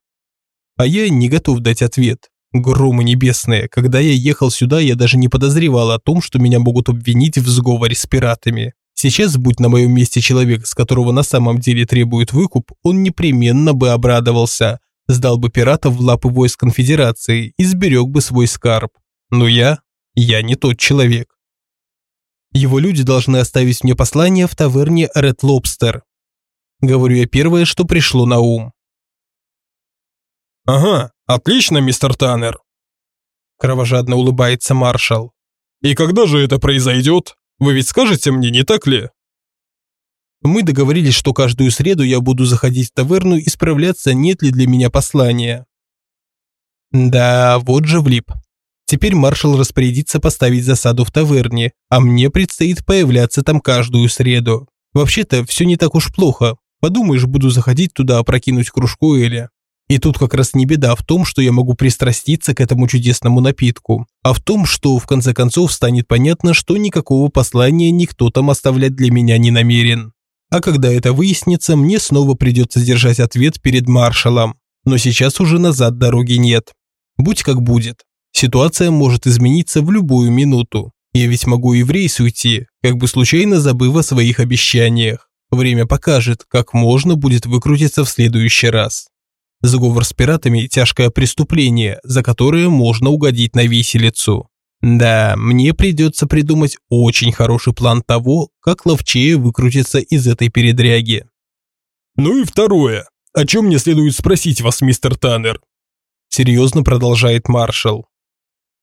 А я не готов дать ответ. Громы небесные, когда я ехал сюда, я даже не подозревал о том, что меня могут обвинить в сговоре с пиратами. Сейчас, будь на моем месте человек, с которого на самом деле требуют выкуп, он непременно бы обрадовался, сдал бы пиратов в лапы войск конфедерации и сберег бы свой скарб. Но я, я не тот человек. Его люди должны оставить мне послание в таверне Ред Лобстер. Говорю я первое, что пришло на ум. «Ага, отлично, мистер Таннер!» Кровожадно улыбается маршал. «И когда же это произойдет? Вы ведь скажете мне, не так ли?» Мы договорились, что каждую среду я буду заходить в таверну и справляться, нет ли для меня послания. Да, вот же влип. Теперь маршал распорядится поставить засаду в таверне, а мне предстоит появляться там каждую среду. Вообще-то все не так уж плохо. Подумаешь, буду заходить туда опрокинуть кружку Эля. И тут как раз не беда в том, что я могу пристраститься к этому чудесному напитку, а в том, что в конце концов станет понятно, что никакого послания никто там оставлять для меня не намерен. А когда это выяснится, мне снова придется держать ответ перед маршалом. Но сейчас уже назад дороги нет. Будь как будет. Ситуация может измениться в любую минуту. Я ведь могу и в рейс уйти, как бы случайно забыв о своих обещаниях. Время покажет, как можно будет выкрутиться в следующий раз. Заговор с пиратами – тяжкое преступление, за которое можно угодить на виселицу. Да, мне придется придумать очень хороший план того, как ловчее выкрутиться из этой передряги. Ну и второе. О чем мне следует спросить вас, мистер Таннер? Серьезно продолжает маршал.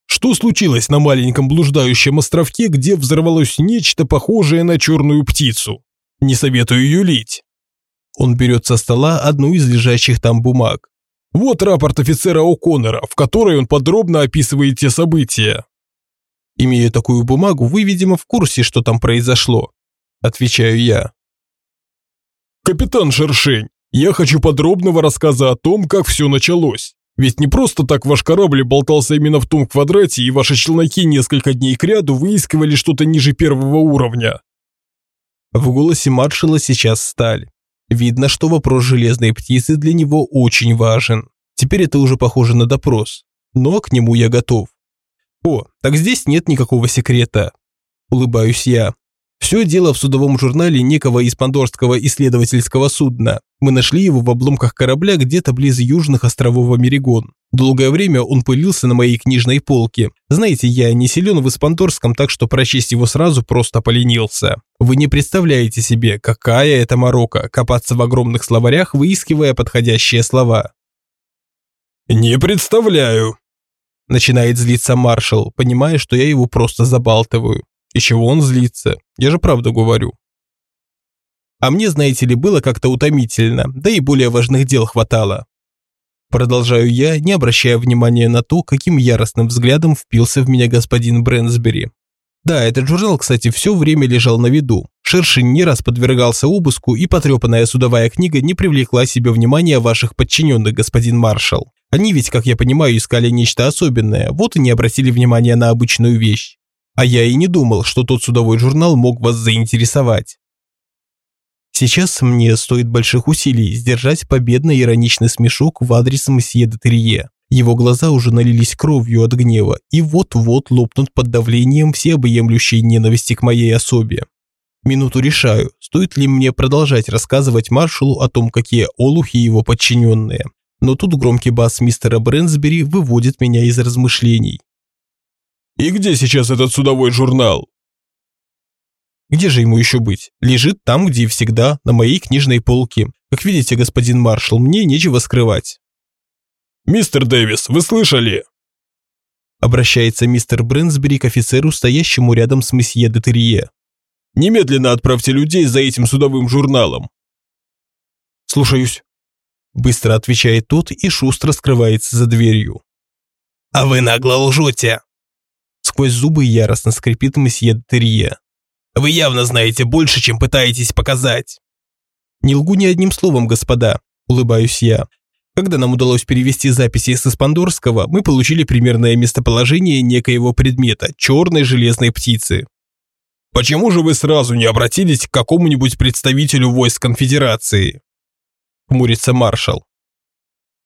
Что случилось на маленьком блуждающем островке, где взорвалось нечто похожее на черную птицу? Не советую юлить. Он берет со стола одну из лежащих там бумаг. Вот рапорт офицера О'Коннора, в которой он подробно описывает те события. Имея такую бумагу, вы, видимо, в курсе, что там произошло. Отвечаю я. Капитан Шершень, я хочу подробного рассказа о том, как все началось. Ведь не просто так ваш корабль болтался именно в том квадрате, и ваши челноки несколько дней кряду выискивали что-то ниже первого уровня. В голосе маршала сейчас сталь. Видно, что вопрос железной птицы для него очень важен. Теперь это уже похоже на допрос. Но к нему я готов. О, так здесь нет никакого секрета. Улыбаюсь я. Все дело в судовом журнале некого из пандорского исследовательского судна. Мы нашли его в обломках корабля где-то близ южных островов Америгон. Долгое время он пылился на моей книжной полке. Знаете, я не силен в испандорском, так что прочесть его сразу просто поленился. Вы не представляете себе, какая это морока копаться в огромных словарях, выискивая подходящие слова. «Не представляю», Начинает злиться маршал, понимая, что я его просто забалтываю. И чего он злится? Я же правду говорю. А мне, знаете ли, было как-то утомительно, да и более важных дел хватало. Продолжаю я, не обращая внимания на то, каким яростным взглядом впился в меня господин Брэнсбери. Да, этот журнал, кстати, все время лежал на виду. Шершень не раз подвергался обыску, и потрепанная судовая книга не привлекла себе внимания ваших подчиненных, господин маршал. Они ведь, как я понимаю, искали нечто особенное, вот и не обратили внимания на обычную вещь. А я и не думал, что тот судовой журнал мог вас заинтересовать. Сейчас мне стоит больших усилий сдержать победно-ироничный смешок в адрес мсье де Терье. Его глаза уже налились кровью от гнева и вот-вот лопнут под давлением всеобъемлющей ненависти к моей особе. Минуту решаю, стоит ли мне продолжать рассказывать маршалу о том, какие олухи его подчиненные. Но тут громкий бас мистера Брэнсбери выводит меня из размышлений. «И где сейчас этот судовой журнал?» Где же ему еще быть? Лежит там, где и всегда, на моей книжной полке. Как видите, господин маршал, мне нечего скрывать. «Мистер Дэвис, вы слышали?» Обращается мистер Брэнсбери к офицеру, стоящему рядом с месье де Терье. «Немедленно отправьте людей за этим судовым журналом». «Слушаюсь», – быстро отвечает тот и шустро скрывается за дверью. «А вы нагло лжете!» Сквозь зубы яростно скрипит месье де Терье. «Вы явно знаете больше, чем пытаетесь показать». «Не лгу ни одним словом, господа», – улыбаюсь я. Когда нам удалось перевести записи с испандорского, мы получили примерное местоположение некоего предмета – черной железной птицы. «Почему же вы сразу не обратились к какому-нибудь представителю войск конфедерации?» – хмурится маршал.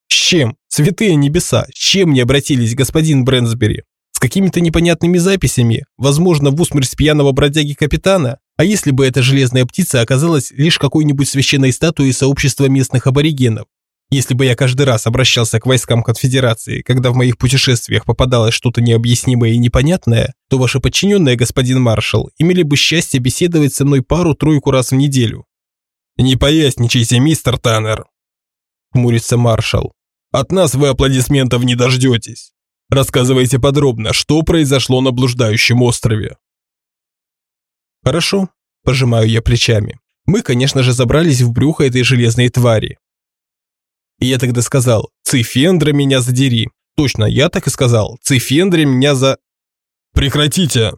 «С чем? Святые небеса! С чем не обратились, господин Брэнсбери? С какими-то непонятными записями? Возможно, в усмерть пьяного бродяги капитана? А если бы эта железная птица оказалась лишь какой-нибудь священной статуей сообщества местных аборигенов? Если бы я каждый раз обращался к войскам конфедерации, когда в моих путешествиях попадалось что-то необъяснимое и непонятное, то ваши подчиненные, господин маршал, имели бы счастье беседовать со мной пару-тройку раз в неделю. Не поясничайте, мистер Таннер, хмурится маршал. От нас вы аплодисментов не дождетесь. Рассказывайте подробно, что произошло на блуждающем острове. Хорошо, пожимаю я плечами. Мы, конечно же, забрались в брюхо этой железной твари. И я тогда сказал, Цифендра меня задери. Точно, я так и сказал, Цифендра меня за... Прекратите!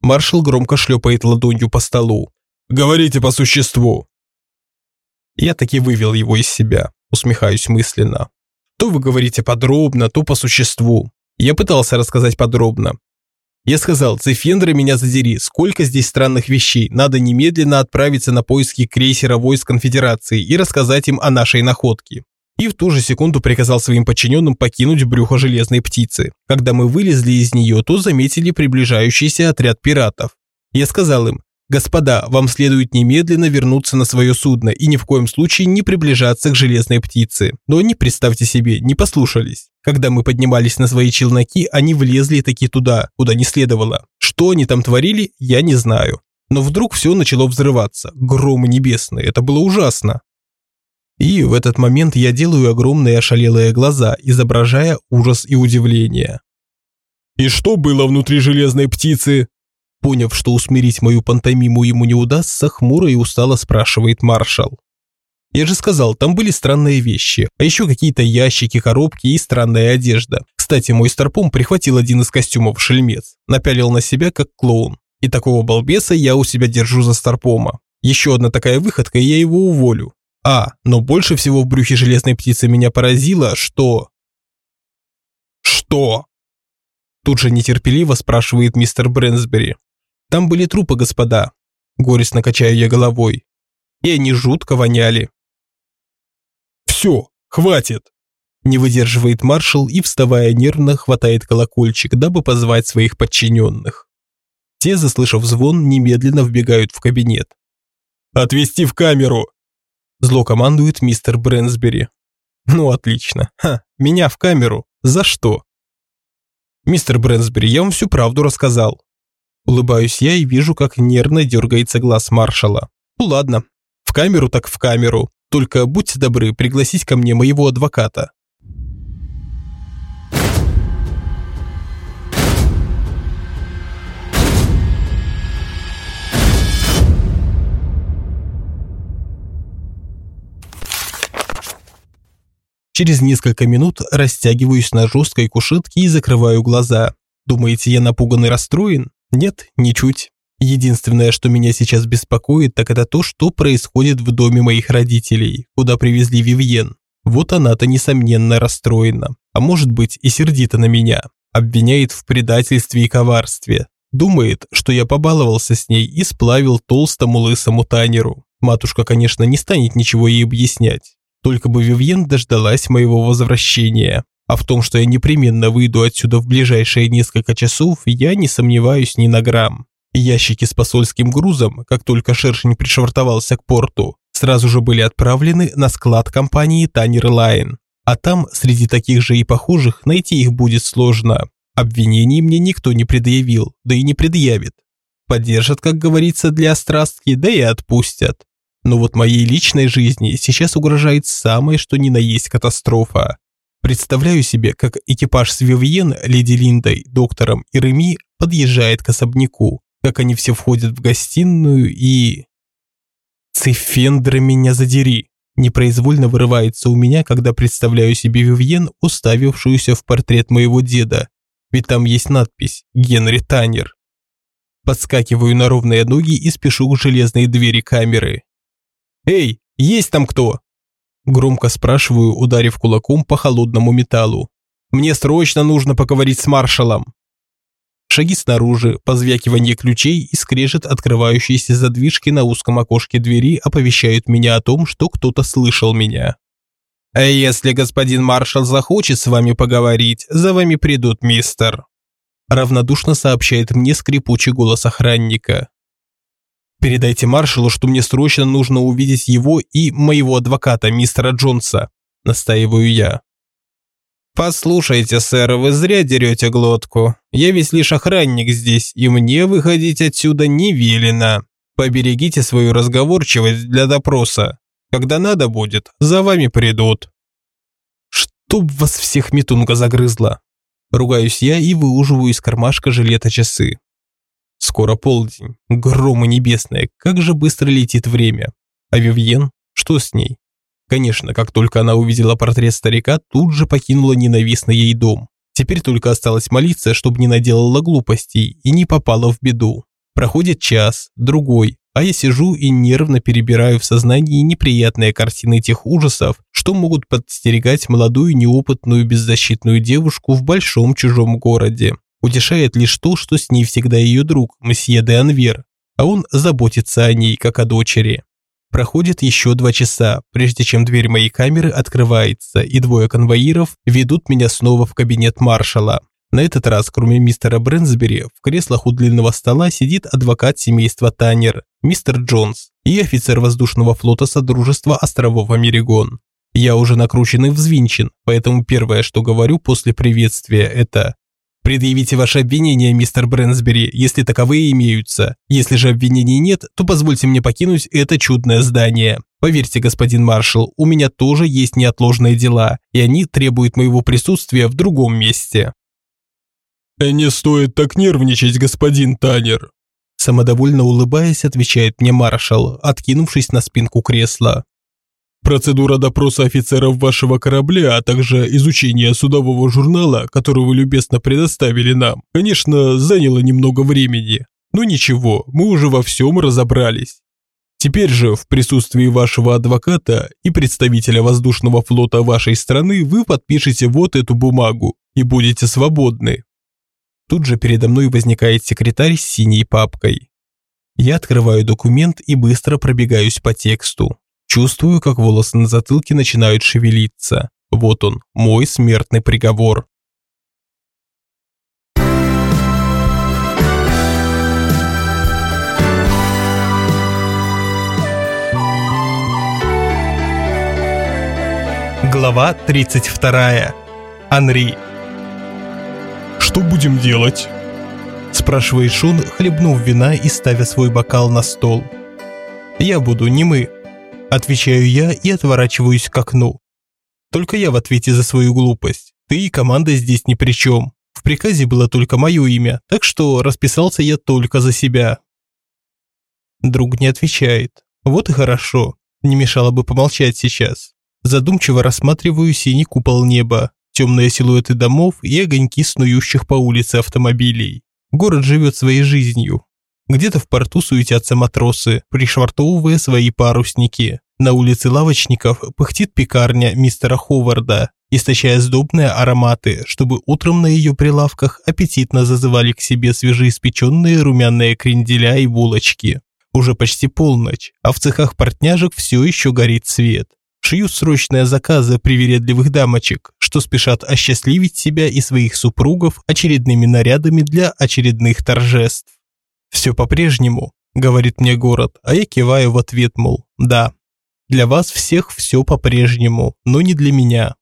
Маршал громко шлепает ладонью по столу. Говорите по существу. Я таки вывел его из себя, усмехаюсь мысленно. То вы говорите подробно, то по существу. Я пытался рассказать подробно. Я сказал, Цифендра меня задери, сколько здесь странных вещей, надо немедленно отправиться на поиски крейсера войск конфедерации и рассказать им о нашей находке и в ту же секунду приказал своим подчиненным покинуть брюхо железной птицы. Когда мы вылезли из нее, то заметили приближающийся отряд пиратов. Я сказал им, «Господа, вам следует немедленно вернуться на свое судно и ни в коем случае не приближаться к железной птице». Но они, представьте себе, не послушались. Когда мы поднимались на свои челноки, они влезли таки туда, куда не следовало. Что они там творили, я не знаю. Но вдруг все начало взрываться. Громы небесные, это было ужасно. И в этот момент я делаю огромные ошалелые глаза, изображая ужас и удивление. «И что было внутри железной птицы?» Поняв, что усмирить мою пантомиму ему не удастся, хмуро и устало спрашивает маршал. Я же сказал, там были странные вещи, а еще какие-то ящики, коробки и странная одежда. Кстати, мой старпом прихватил один из костюмов шельмец, напялил на себя как клоун. И такого балбеса я у себя держу за старпома. Еще одна такая выходка, и я его уволю. А, но больше всего в брюхе железной птицы меня поразило, что... Что? Тут же нетерпеливо спрашивает мистер Брэнсбери. Там были трупы, господа. Горестно качаю я головой. И они жутко воняли. Все, хватит. Не выдерживает маршал и, вставая нервно, хватает колокольчик, дабы позвать своих подчиненных. Те, заслышав звон, немедленно вбегают в кабинет. «Отвести в камеру!» Зло командует мистер Брэнсбери. Ну отлично. Ха, меня в камеру. За что? Мистер Брэнсбери, я вам всю правду рассказал. Улыбаюсь я и вижу, как нервно дергается глаз маршала. Ну ладно, в камеру так в камеру. Только будьте добры пригласить ко мне моего адвоката. Через несколько минут растягиваюсь на жесткой кушетке и закрываю глаза. Думаете, я напуган и расстроен? Нет, ничуть. Единственное, что меня сейчас беспокоит, так это то, что происходит в доме моих родителей, куда привезли Вивьен. Вот она-то, несомненно, расстроена, а может быть и сердита на меня. Обвиняет в предательстве и коварстве. Думает, что я побаловался с ней и сплавил толстому лысому Танеру. Матушка, конечно, не станет ничего ей объяснять. Только бы Вивьен дождалась моего возвращения. А в том, что я непременно выйду отсюда в ближайшие несколько часов, я не сомневаюсь ни на грамм. Ящики с посольским грузом, как только шершень пришвартовался к порту, сразу же были отправлены на склад компании Танер Лайн. А там, среди таких же и похожих, найти их будет сложно. Обвинений мне никто не предъявил, да и не предъявит. Поддержат, как говорится, для острастки, да и отпустят. Но вот моей личной жизни сейчас угрожает самое что ни на есть катастрофа. Представляю себе, как экипаж с Вивьен, леди Линдой, доктором и Реми подъезжает к особняку, как они все входят в гостиную и... Цифендра меня задери. Непроизвольно вырывается у меня, когда представляю себе Вивьен, уставившуюся в портрет моего деда. Ведь там есть надпись «Генри Таннер». Подскакиваю на ровные ноги и спешу к железной двери камеры. «Эй, есть там кто?» Громко спрашиваю, ударив кулаком по холодному металлу. «Мне срочно нужно поговорить с маршалом». Шаги снаружи, позвякивание ключей и скрежет открывающиеся задвижки на узком окошке двери оповещают меня о том, что кто-то слышал меня. «А если господин маршал захочет с вами поговорить, за вами придут, мистер», равнодушно сообщает мне скрипучий голос охранника. Передайте маршалу, что мне срочно нужно увидеть его и моего адвоката, мистера Джонса, настаиваю я. Послушайте, сэр, вы зря дерете глотку. Я ведь лишь охранник здесь, и мне выходить отсюда не велено. Поберегите свою разговорчивость для допроса. Когда надо будет, за вами придут. Чтоб вас всех метунга загрызла. Ругаюсь я и выуживаю из кармашка жилета часы. Скоро полдень. Громы небесные. Как же быстро летит время. А Вивьен? Что с ней? Конечно, как только она увидела портрет старика, тут же покинула ненавистный ей дом. Теперь только осталось молиться, чтобы не наделала глупостей и не попала в беду. Проходит час, другой, а я сижу и нервно перебираю в сознании неприятные картины тех ужасов, что могут подстерегать молодую неопытную беззащитную девушку в большом чужом городе. Утешает лишь то, что с ней всегда ее друг, месье де Анвер, а он заботится о ней, как о дочери. Проходит еще два часа, прежде чем дверь моей камеры открывается, и двое конвоиров ведут меня снова в кабинет маршала. На этот раз, кроме мистера Брэнсбери, в креслах у длинного стола сидит адвокат семейства Таннер, мистер Джонс и офицер воздушного флота Содружества островов Америгон. Я уже накручен и взвинчен, поэтому первое, что говорю после приветствия, это Предъявите ваши обвинения, мистер Брэнсбери, если таковые имеются. Если же обвинений нет, то позвольте мне покинуть это чудное здание. Поверьте, господин маршал, у меня тоже есть неотложные дела, и они требуют моего присутствия в другом месте. Не стоит так нервничать, господин Танер. Самодовольно улыбаясь, отвечает мне маршал, откинувшись на спинку кресла. Процедура допроса офицеров вашего корабля, а также изучение судового журнала, который вы любезно предоставили нам, конечно, заняло немного времени. Но ничего, мы уже во всем разобрались. Теперь же, в присутствии вашего адвоката и представителя воздушного флота вашей страны, вы подпишете вот эту бумагу и будете свободны. Тут же передо мной возникает секретарь с синей папкой. Я открываю документ и быстро пробегаюсь по тексту. Чувствую, как волосы на затылке начинают шевелиться. Вот он, мой смертный приговор. Глава 32. Анри. «Что будем делать?» спрашивает Шон, хлебнув вина и ставя свой бокал на стол. «Я буду не мы», Отвечаю я и отворачиваюсь к окну. Только я в ответе за свою глупость. Ты и команда здесь ни при чем. В приказе было только мое имя, так что расписался я только за себя. Друг не отвечает. Вот и хорошо. Не мешало бы помолчать сейчас. Задумчиво рассматриваю синий купол неба, темные силуэты домов и огоньки снующих по улице автомобилей. Город живет своей жизнью. Где-то в порту суетятся матросы, пришвартовывая свои парусники. На улице лавочников пыхтит пекарня мистера Ховарда, источая сдобные ароматы, чтобы утром на ее прилавках аппетитно зазывали к себе свежеиспеченные румяные кренделя и булочки. Уже почти полночь, а в цехах портняжек все еще горит свет. Шьют срочные заказы привередливых дамочек, что спешат осчастливить себя и своих супругов очередными нарядами для очередных торжеств. «Все по-прежнему», – говорит мне город, а я киваю в ответ, мол, да. Для вас всех все по-прежнему, но не для меня.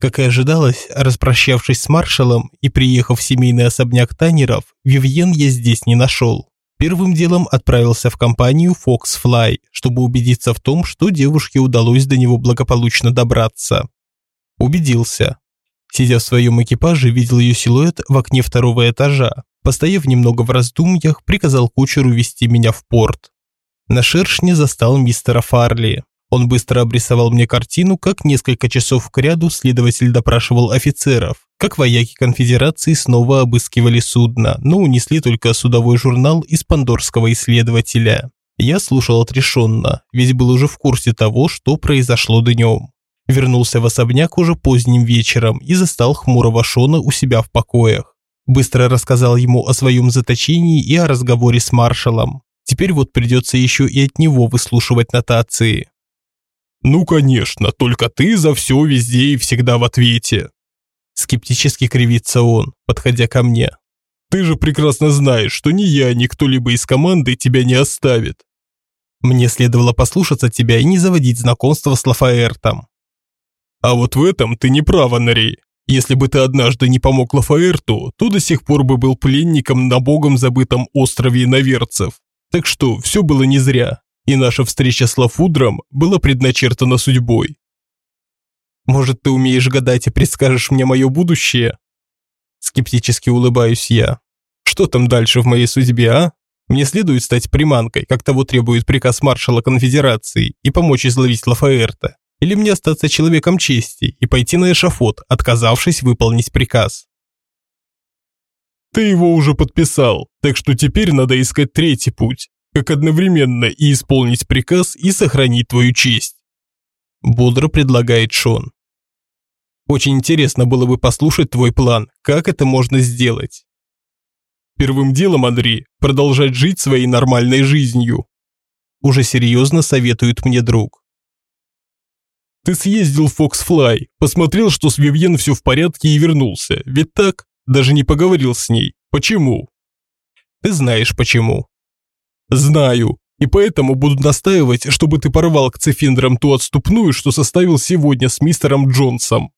Как и ожидалось, распрощавшись с маршалом и приехав в семейный особняк Танеров, Вивьен я здесь не нашел. Первым делом отправился в компанию Foxfly, чтобы убедиться в том, что девушке удалось до него благополучно добраться. Убедился. Сидя в своем экипаже, видел ее силуэт в окне второго этажа. Постояв немного в раздумьях, приказал кучеру вести меня в порт. На шершне застал мистера Фарли. Он быстро обрисовал мне картину, как несколько часов кряду следователь допрашивал офицеров, как вояки конфедерации снова обыскивали судно, но унесли только судовой журнал из пандорского исследователя. Я слушал отрешенно, ведь был уже в курсе того, что произошло днем. Вернулся в особняк уже поздним вечером и застал хмурого Шона у себя в покоях. Быстро рассказал ему о своем заточении и о разговоре с маршалом. Теперь вот придется еще и от него выслушивать нотации. «Ну, конечно, только ты за все везде и всегда в ответе». Скептически кривится он, подходя ко мне. «Ты же прекрасно знаешь, что ни я, ни кто-либо из команды тебя не оставит». Мне следовало послушаться тебя и не заводить знакомство с Лафаэртом. А вот в этом ты не права, Нарей. Если бы ты однажды не помог Лафаэрту, то до сих пор бы был пленником на богом забытом острове иноверцев. Так что все было не зря и наша встреча с Лафудром была предначертана судьбой. Может, ты умеешь гадать и предскажешь мне мое будущее? Скептически улыбаюсь я. Что там дальше в моей судьбе, а? Мне следует стать приманкой, как того требует приказ маршала конфедерации, и помочь изловить Лафаэрта? Или мне остаться человеком чести и пойти на эшафот, отказавшись выполнить приказ? Ты его уже подписал, так что теперь надо искать третий путь как одновременно и исполнить приказ, и сохранить твою честь. Бодро предлагает Шон. Очень интересно было бы послушать твой план, как это можно сделать. Первым делом, Андрей, продолжать жить своей нормальной жизнью. Уже серьезно советует мне друг. Ты съездил в Foxfly, посмотрел, что с Вивьен все в порядке и вернулся, ведь так? Даже не поговорил с ней. Почему? Ты знаешь почему. Знаю, и поэтому буду настаивать, чтобы ты порвал к цифиндрам ту отступную, что составил сегодня с мистером Джонсом.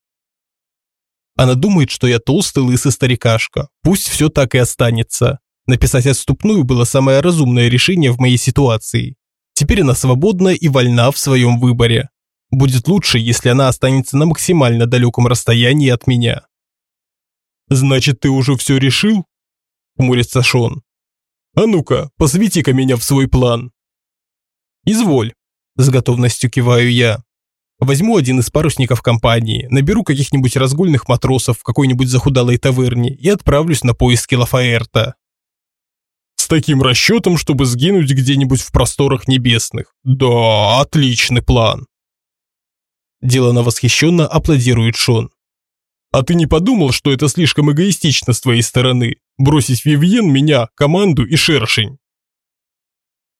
Она думает, что я толстый лысый старикашка. Пусть все так и останется. Написать отступную было самое разумное решение в моей ситуации. Теперь она свободна и вольна в своем выборе. Будет лучше, если она останется на максимально далеком расстоянии от меня. «Значит, ты уже все решил?» – хмурится Шон. А ну-ка, посвяти-ка меня в свой план. Изволь, с готовностью киваю я. Возьму один из парусников компании, наберу каких-нибудь разгульных матросов в какой-нибудь захудалой таверне и отправлюсь на поиски Лафаэрта. С таким расчетом, чтобы сгинуть где-нибудь в просторах небесных. Да, отличный план. Делано восхищенно аплодирует Шон. А ты не подумал, что это слишком эгоистично с твоей стороны? Бросить Вивьен, меня, команду и Шершень?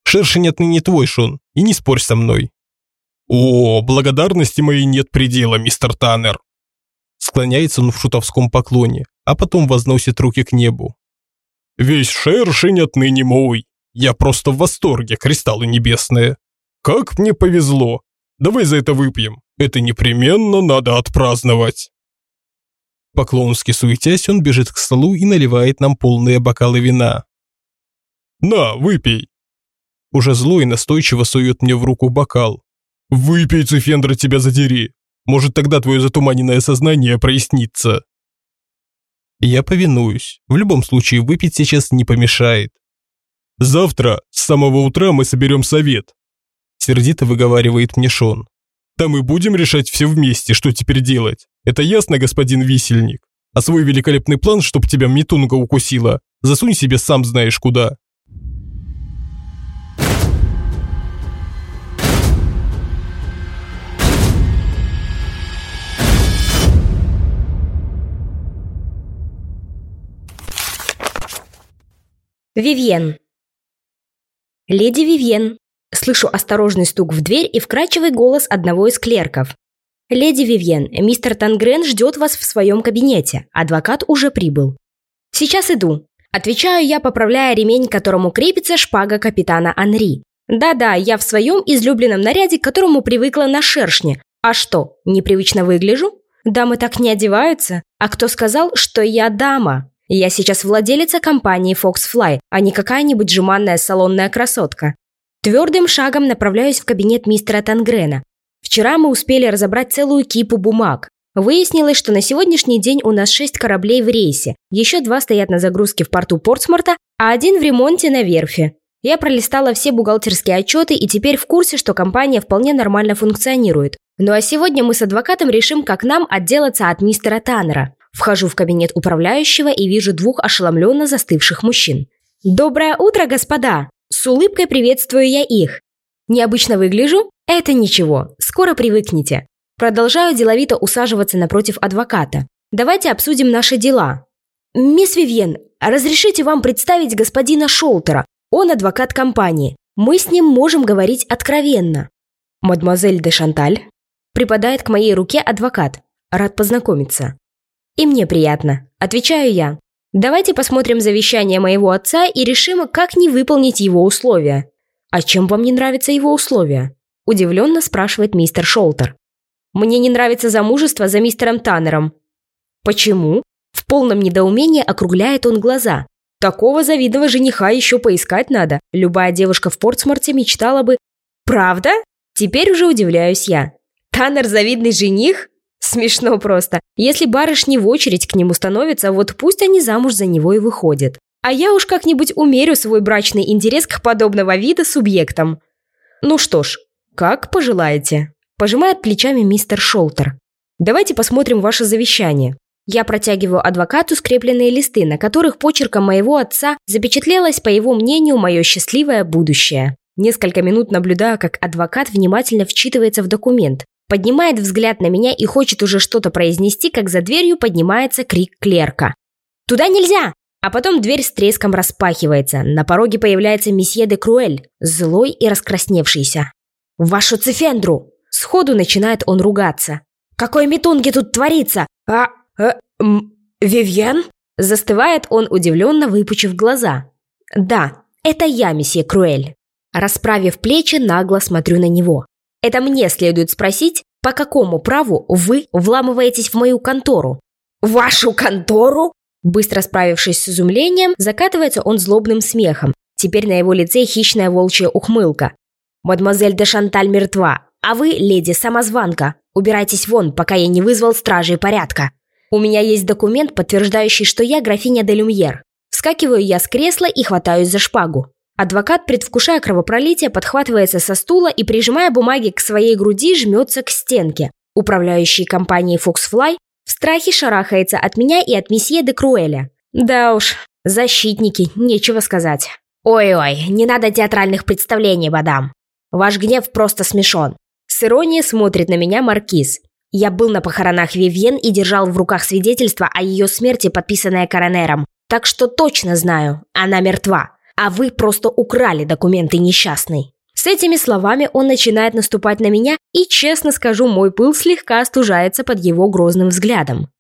Шершень отныне твой, Шон, и не спорь со мной. О, благодарности моей нет предела, мистер Таннер. Склоняется он в шутовском поклоне, а потом возносит руки к небу. Весь Шершень отныне мой. Я просто в восторге, кристаллы небесные. Как мне повезло. Давай за это выпьем. Это непременно надо отпраздновать. Поклонски суетясь, он бежит к столу и наливает нам полные бокалы вина. «На, выпей!» Уже злой настойчиво сует мне в руку бокал. «Выпей, Цифендра, тебя задери! Может, тогда твое затуманенное сознание прояснится!» Я повинуюсь. В любом случае, выпить сейчас не помешает. «Завтра с самого утра мы соберем совет», сердито выговаривает мне Шон. Там и будем решать все вместе, что теперь делать. Это ясно, господин висельник? А свой великолепный план, чтоб тебя Митунга укусила, Засунь себе сам знаешь куда. Вивьен. Леди Вивьен. Слышу осторожный стук в дверь и вкрачивый голос одного из клерков. «Леди Вивьен, мистер Тангрен ждет вас в своем кабинете. Адвокат уже прибыл». «Сейчас иду», – отвечаю я, поправляя ремень, к которому крепится шпага капитана Анри. «Да-да, я в своем излюбленном наряде, к которому привыкла на шершне. А что, непривычно выгляжу? Дамы так не одеваются. А кто сказал, что я дама? Я сейчас владелица компании Foxfly, а не какая-нибудь жеманная салонная красотка. Твердым шагом направляюсь в кабинет мистера Тангрена. Вчера мы успели разобрать целую кипу бумаг. Выяснилось, что на сегодняшний день у нас шесть кораблей в рейсе, еще два стоят на загрузке в порту Портсморта, а один в ремонте на верфи. Я пролистала все бухгалтерские отчеты и теперь в курсе, что компания вполне нормально функционирует. Ну а сегодня мы с адвокатом решим, как нам отделаться от мистера Таннера. Вхожу в кабинет управляющего и вижу двух ошеломленно застывших мужчин. «Доброе утро, господа!» С улыбкой приветствую я их. Необычно выгляжу? Это ничего, скоро привыкнете. Продолжаю деловито усаживаться напротив адвоката. Давайте обсудим наши дела. Мисс Вивьен, разрешите вам представить господина Шолтера. Он адвокат компании. Мы с ним можем говорить откровенно. Мадемуазель де Шанталь. Припадает к моей руке адвокат. Рад познакомиться. И мне приятно. Отвечаю я. Давайте посмотрим завещание моего отца и решим, как не выполнить его условия. «А чем вам не нравятся его условия?» – удивленно спрашивает мистер Шолтер. «Мне не нравится замужество за мистером Таннером». «Почему?» В полном недоумении округляет он глаза. Такого завидного жениха еще поискать надо. Любая девушка в Портсморте мечтала бы... Правда? Теперь уже удивляюсь я. Таннер завидный жених? Смешно просто. Если барышни в очередь к нему становятся, вот пусть они замуж за него и выходят. А я уж как-нибудь умерю свой брачный интерес к подобного вида субъектам. Ну что ж, как пожелаете. Пожимает плечами мистер Шолтер. Давайте посмотрим ваше завещание. Я протягиваю адвокату скрепленные листы, на которых почерком моего отца запечатлелось, по его мнению, мое счастливое будущее. Несколько минут наблюдаю, как адвокат внимательно вчитывается в документ, поднимает взгляд на меня и хочет уже что-то произнести, как за дверью поднимается крик клерка. «Туда нельзя! А потом дверь с треском распахивается. На пороге появляется месье де Круэль, злой и раскрасневшийся. «Вашу цифендру!» Сходу начинает он ругаться. «Какой метунги тут творится? А... э, м, Вивьен?» Застывает он, удивленно выпучив глаза. «Да, это я, месье Круэль». Расправив плечи, нагло смотрю на него. «Это мне следует спросить, по какому праву вы вламываетесь в мою контору?» «Вашу контору?» Быстро справившись с изумлением, закатывается он злобным смехом. Теперь на его лице хищная волчья ухмылка. «Мадемуазель де Шанталь мертва, а вы, леди самозванка, убирайтесь вон, пока я не вызвал стражей порядка. У меня есть документ, подтверждающий, что я графиня де Люмьер. Вскакиваю я с кресла и хватаюсь за шпагу. Адвокат, предвкушая кровопролитие, подхватывается со стула и, прижимая бумаги к своей груди, жмется к стенке. Управляющий компанией Foxfly в страхе шарахается от меня и от месье де Круэля. Да уж, защитники, нечего сказать. Ой-ой, не надо театральных представлений, мадам. Ваш гнев просто смешон. С иронией смотрит на меня маркиз. Я был на похоронах Вивьен и держал в руках свидетельство о ее смерти, подписанное коронером. Так что точно знаю, она мертва. А вы просто украли документы несчастный. С этими словами он начинает наступать на меня, и, честно скажу, мой пыл слегка остужается под его грозным взглядом.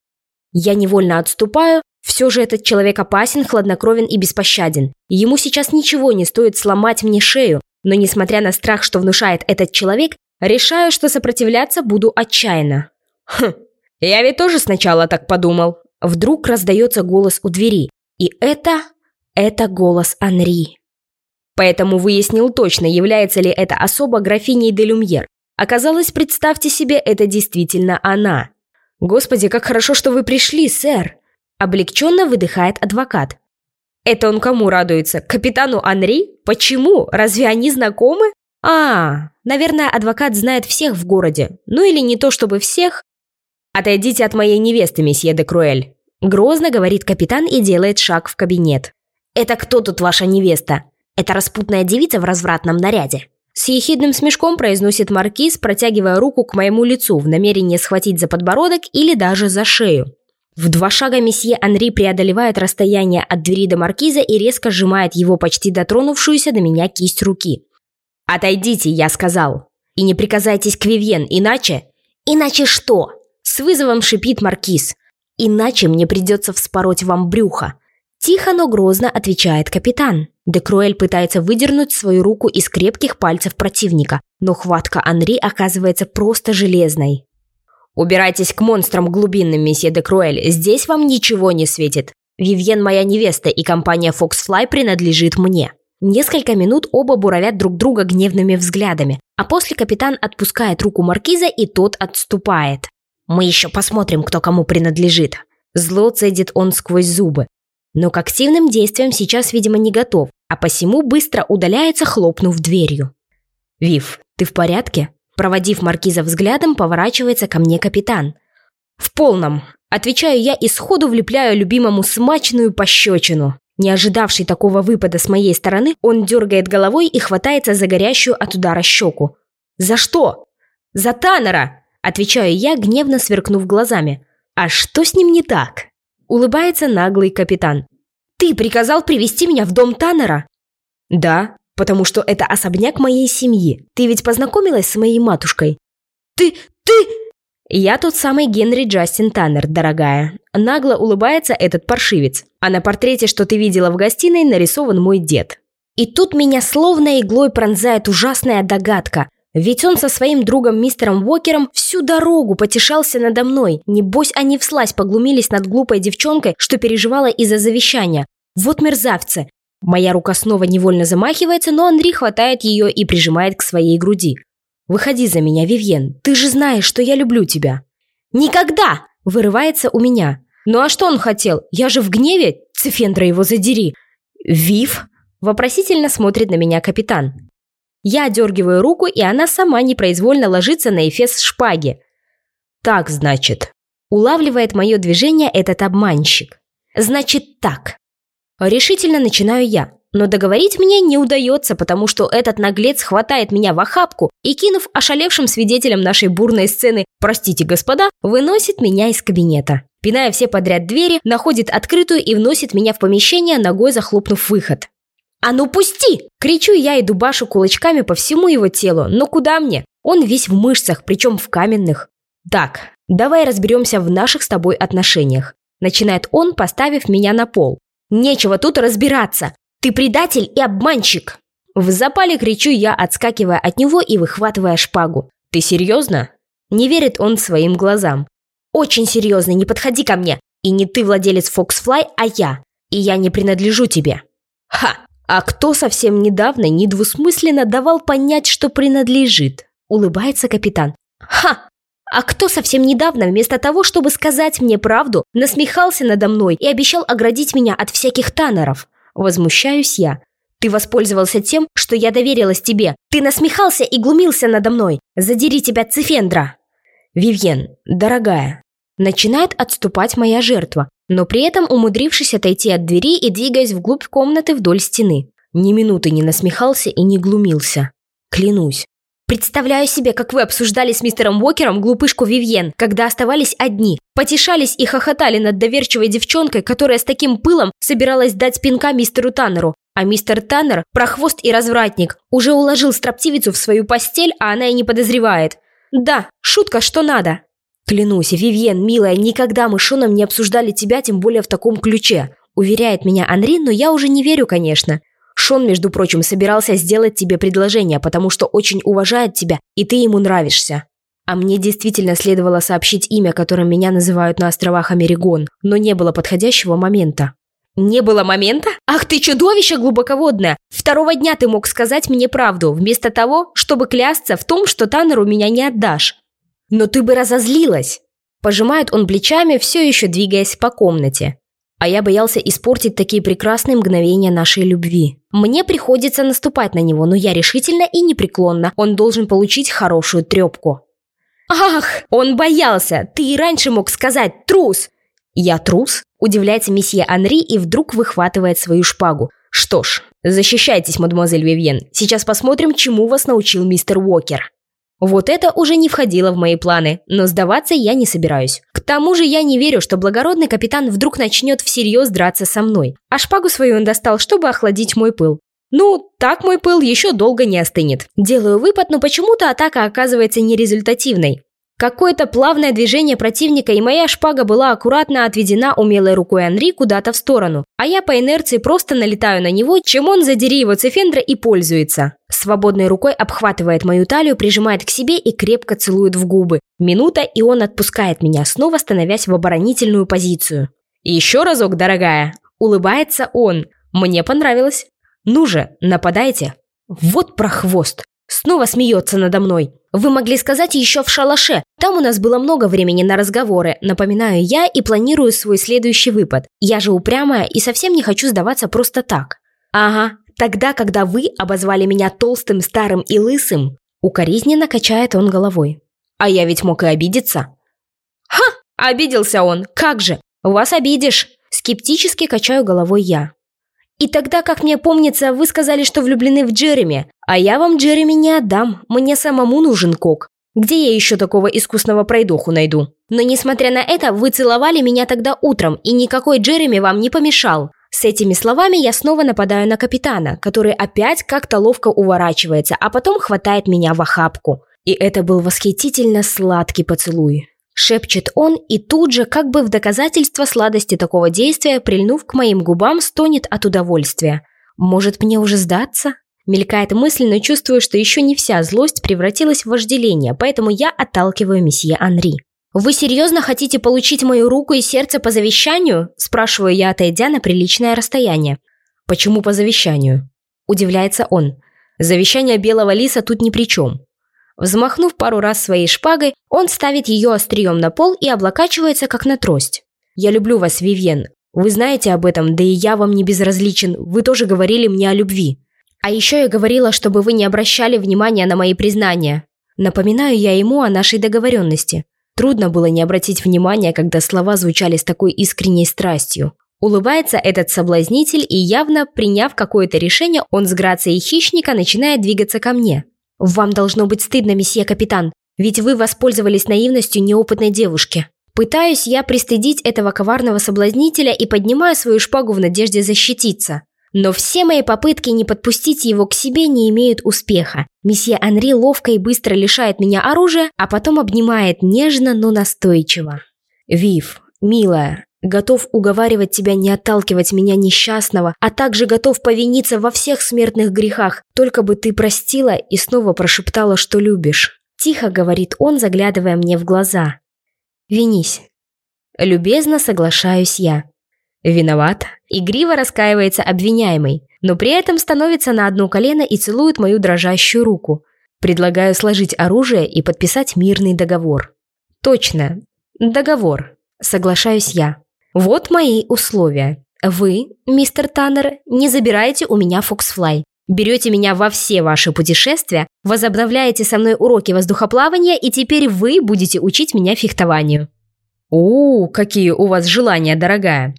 Я невольно отступаю, все же этот человек опасен, хладнокровен и беспощаден. Ему сейчас ничего не стоит сломать мне шею, но несмотря на страх, что внушает этот человек, решаю, что сопротивляться буду отчаянно. Хм, я ведь тоже сначала так подумал. Вдруг раздается голос у двери. И это... это голос Анри. Поэтому выяснил точно, является ли эта особа графиней де Люмьер. Оказалось, представьте себе, это действительно она. «Господи, как хорошо, что вы пришли, сэр!» Облегченно выдыхает адвокат. Это он кому радуется? Капитану Анри? Почему? Разве они знакомы? А, наверное, адвокат знает всех в городе. Ну или не то чтобы всех. Отойдите от моей невесты, месье де Круэль. Грозно говорит капитан и делает шаг в кабинет. «Это кто тут ваша невеста? Это распутная девица в развратном наряде?» С ехидным смешком произносит маркиз, протягивая руку к моему лицу в намерении схватить за подбородок или даже за шею. В два шага месье Анри преодолевает расстояние от двери до маркиза и резко сжимает его почти дотронувшуюся до меня кисть руки. «Отойдите», я сказал. «И не приказайтесь к Вивьен, иначе...» «Иначе что?» С вызовом шипит маркиз. «Иначе мне придется вспороть вам брюхо». Тихо, но грозно отвечает капитан. Декруэль пытается выдернуть свою руку из крепких пальцев противника, но хватка Анри оказывается просто железной. «Убирайтесь к монстрам глубинным, месье Декруэль, здесь вам ничего не светит. Вивьен моя невеста, и компания Foxfly принадлежит мне». Несколько минут оба буравят друг друга гневными взглядами, а после капитан отпускает руку маркиза, и тот отступает. «Мы еще посмотрим, кто кому принадлежит». Зло цедит он сквозь зубы. Но к активным действиям сейчас, видимо, не готов, а посему быстро удаляется, хлопнув дверью. «Вив, ты в порядке?» Проводив маркиза взглядом, поворачивается ко мне капитан. «В полном!» Отвечаю я и сходу влепляю любимому смачную пощечину. Не ожидавший такого выпада с моей стороны, он дергает головой и хватается за горящую от удара щеку. «За что?» «За Таннера!» Отвечаю я, гневно сверкнув глазами. «А что с ним не так?» Улыбается наглый капитан. «Ты приказал привести меня в дом Таннера?» «Да, потому что это особняк моей семьи. Ты ведь познакомилась с моей матушкой?» «Ты... ты...» «Я тот самый Генри Джастин Таннер, дорогая». Нагло улыбается этот паршивец. А на портрете, что ты видела в гостиной, нарисован мой дед. И тут меня словно иглой пронзает ужасная догадка. Ведь он со своим другом мистером Уокером всю дорогу потешался надо мной. Небось, они вслась поглумились над глупой девчонкой, что переживала из-за завещания. Вот мерзавцы. Моя рука снова невольно замахивается, но Андрей хватает ее и прижимает к своей груди. «Выходи за меня, Вивьен. Ты же знаешь, что я люблю тебя». «Никогда!» – вырывается у меня. «Ну а что он хотел? Я же в гневе? Цифендра его задери!» «Вив?» – вопросительно смотрит на меня капитан. Я дергиваю руку, и она сама непроизвольно ложится на эфес шпаги. «Так, значит». Улавливает мое движение этот обманщик. «Значит так». Решительно начинаю я, но договорить мне не удается, потому что этот наглец хватает меня в охапку и, кинув ошалевшим свидетелем нашей бурной сцены «Простите, господа», выносит меня из кабинета. Пиная все подряд двери, находит открытую и вносит меня в помещение, ногой захлопнув выход. «А ну пусти!» – кричу я и дубашу кулачками по всему его телу. «Но куда мне? Он весь в мышцах, причем в каменных». «Так, давай разберемся в наших с тобой отношениях», – начинает он, поставив меня на пол. «Нечего тут разбираться. Ты предатель и обманщик!» В запале кричу я, отскакивая от него и выхватывая шпагу. «Ты серьезно?» Не верит он своим глазам. «Очень серьезно, не подходи ко мне. И не ты владелец Foxfly, а я. И я не принадлежу тебе». «Ха! А кто совсем недавно недвусмысленно давал понять, что принадлежит? Улыбается капитан. Ха! А кто совсем недавно, вместо того, чтобы сказать мне правду, насмехался надо мной и обещал оградить меня от всяких танеров? Возмущаюсь я. Ты воспользовался тем, что я доверилась тебе. Ты насмехался и глумился надо мной. Задери тебя, Цифендра. Вивьен, дорогая. Начинает отступать моя жертва, но при этом умудрившись отойти от двери и двигаясь вглубь комнаты вдоль стены. Ни минуты не насмехался и не глумился. Клянусь. Представляю себе, как вы обсуждали с мистером Уокером глупышку Вивьен, когда оставались одни, потешались и хохотали над доверчивой девчонкой, которая с таким пылом собиралась дать пинка мистеру Таннеру. А мистер Таннер, прохвост и развратник, уже уложил строптивицу в свою постель, а она и не подозревает. Да, шутка, что надо. «Клянусь, Вивьен, милая, никогда мы с Шоном не обсуждали тебя, тем более в таком ключе», уверяет меня Анри, но я уже не верю, конечно. Шон, между прочим, собирался сделать тебе предложение, потому что очень уважает тебя, и ты ему нравишься. А мне действительно следовало сообщить имя, которым меня называют на островах Америгон, но не было подходящего момента. Не было момента? Ах ты чудовище глубоководное! Второго дня ты мог сказать мне правду, вместо того, чтобы клясться в том, что Таннеру меня не отдашь. «Но ты бы разозлилась!» Пожимает он плечами, все еще двигаясь по комнате. А я боялся испортить такие прекрасные мгновения нашей любви. Мне приходится наступать на него, но я решительно и непреклонно. Он должен получить хорошую трепку. «Ах, он боялся! Ты и раньше мог сказать, трус!» Я трус? Удивляется месье Анри и вдруг выхватывает свою шпагу. Что ж, защищайтесь, мадемуазель Вивьен. Сейчас посмотрим, чему вас научил мистер Уокер. Вот это уже не входило в мои планы, но сдаваться я не собираюсь. К тому же я не верю, что благородный капитан вдруг начнет всерьез драться со мной. А шпагу свою он достал, чтобы охладить мой пыл. Ну, так мой пыл еще долго не остынет. Делаю выпад, но почему-то атака оказывается нерезультативной. Какое-то плавное движение противника, и моя шпага была аккуратно отведена умелой рукой Анри куда-то в сторону, а я по инерции просто налетаю на него, чем он, задери его цифендра, и пользуется. Свободной рукой обхватывает мою талию, прижимает к себе и крепко целует в губы. Минута, и он отпускает меня, снова становясь в оборонительную позицию. «Еще разок, дорогая!» Улыбается он. «Мне понравилось!» «Ну же, нападайте!» Вот прохвост! Снова смеется надо мной. Вы могли сказать еще в шалаше. Там у нас было много времени на разговоры, напоминаю я и планирую свой следующий выпад. Я же упрямая и совсем не хочу сдаваться просто так. Ага, тогда, когда вы обозвали меня толстым, старым и лысым, укоризненно качает он головой. А я ведь мог и обидеться. Ха, обиделся он, как же, вас обидишь. Скептически качаю головой я. И тогда, как мне помнится, вы сказали, что влюблены в Джереми, а я вам Джереми не отдам, мне самому нужен кок. Где я еще такого искусного пройдоху найду? Но несмотря на это, вы целовали меня тогда утром, и никакой Джереми вам не помешал. С этими словами я снова нападаю на капитана, который опять как-то ловко уворачивается, а потом хватает меня в охапку. И это был восхитительно сладкий поцелуй. Шепчет он и тут же, как бы в доказательство сладости такого действия, прильнув к моим губам, стонет от удовольствия. Может мне уже сдаться? Мелькает мысль, но чувствую, что еще не вся злость превратилась в вожделение, поэтому я отталкиваю месье Анри. «Вы серьезно хотите получить мою руку и сердце по завещанию?» – спрашиваю я, отойдя на приличное расстояние. «Почему по завещанию?» – удивляется он. «Завещание белого лиса тут ни при чем. Взмахнув пару раз своей шпагой, он ставит ее острием на пол и облокачивается, как на трость. «Я люблю вас, Вивьен. Вы знаете об этом, да и я вам не безразличен. Вы тоже говорили мне о любви. А еще я говорила, чтобы вы не обращали внимания на мои признания. Напоминаю я ему о нашей договоренности. Трудно было не обратить внимания, когда слова звучали с такой искренней страстью. Улыбается этот соблазнитель и явно, приняв какое-то решение, он с грацией хищника начинает двигаться ко мне. «Вам должно быть стыдно, месье капитан, ведь вы воспользовались наивностью неопытной девушки». Пытаюсь я пристыдить этого коварного соблазнителя и поднимаю свою шпагу в надежде защититься. Но все мои попытки не подпустить его к себе не имеют успеха. Месье Анри ловко и быстро лишает меня оружия, а потом обнимает нежно, но настойчиво. «Вив, милая, Готов уговаривать тебя не отталкивать меня несчастного, а также готов повиниться во всех смертных грехах, только бы ты простила и снова прошептала, что любишь. Тихо говорит он, заглядывая мне в глаза. Винись. Любезно соглашаюсь я. Виноват. Игриво раскаивается обвиняемый, но при этом становится на одно колено и целует мою дрожащую руку. Предлагаю сложить оружие и подписать мирный договор. Точно. Договор. Соглашаюсь я. Вот мои условия. Вы, мистер Таннер, не забираете у меня Фоксфлай. Берете меня во все ваши путешествия, возобновляете со мной уроки воздухоплавания, и теперь вы будете учить меня фехтованию. О, какие у вас желания, дорогая.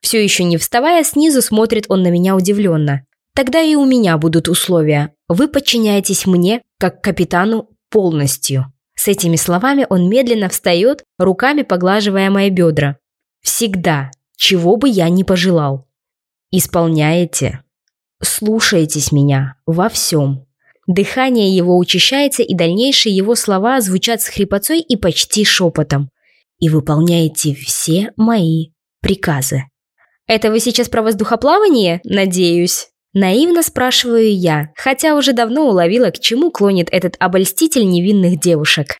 Все еще не вставая, снизу смотрит он на меня удивленно. Тогда и у меня будут условия. Вы подчиняетесь мне, как капитану, полностью. С этими словами он медленно встает, руками поглаживая мои бедра. Всегда, чего бы я ни пожелал. Исполняете. Слушаетесь меня во всем. Дыхание его учащается, и дальнейшие его слова звучат с хрипотцой и почти шепотом. И выполняете все мои приказы. Это вы сейчас про воздухоплавание, надеюсь? Наивно спрашиваю я, хотя уже давно уловила, к чему клонит этот обольститель невинных девушек.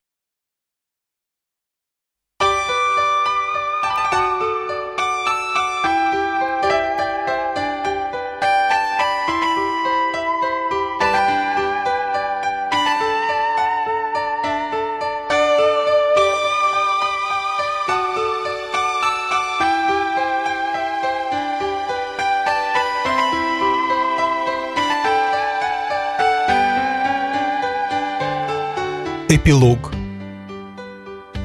Эпилог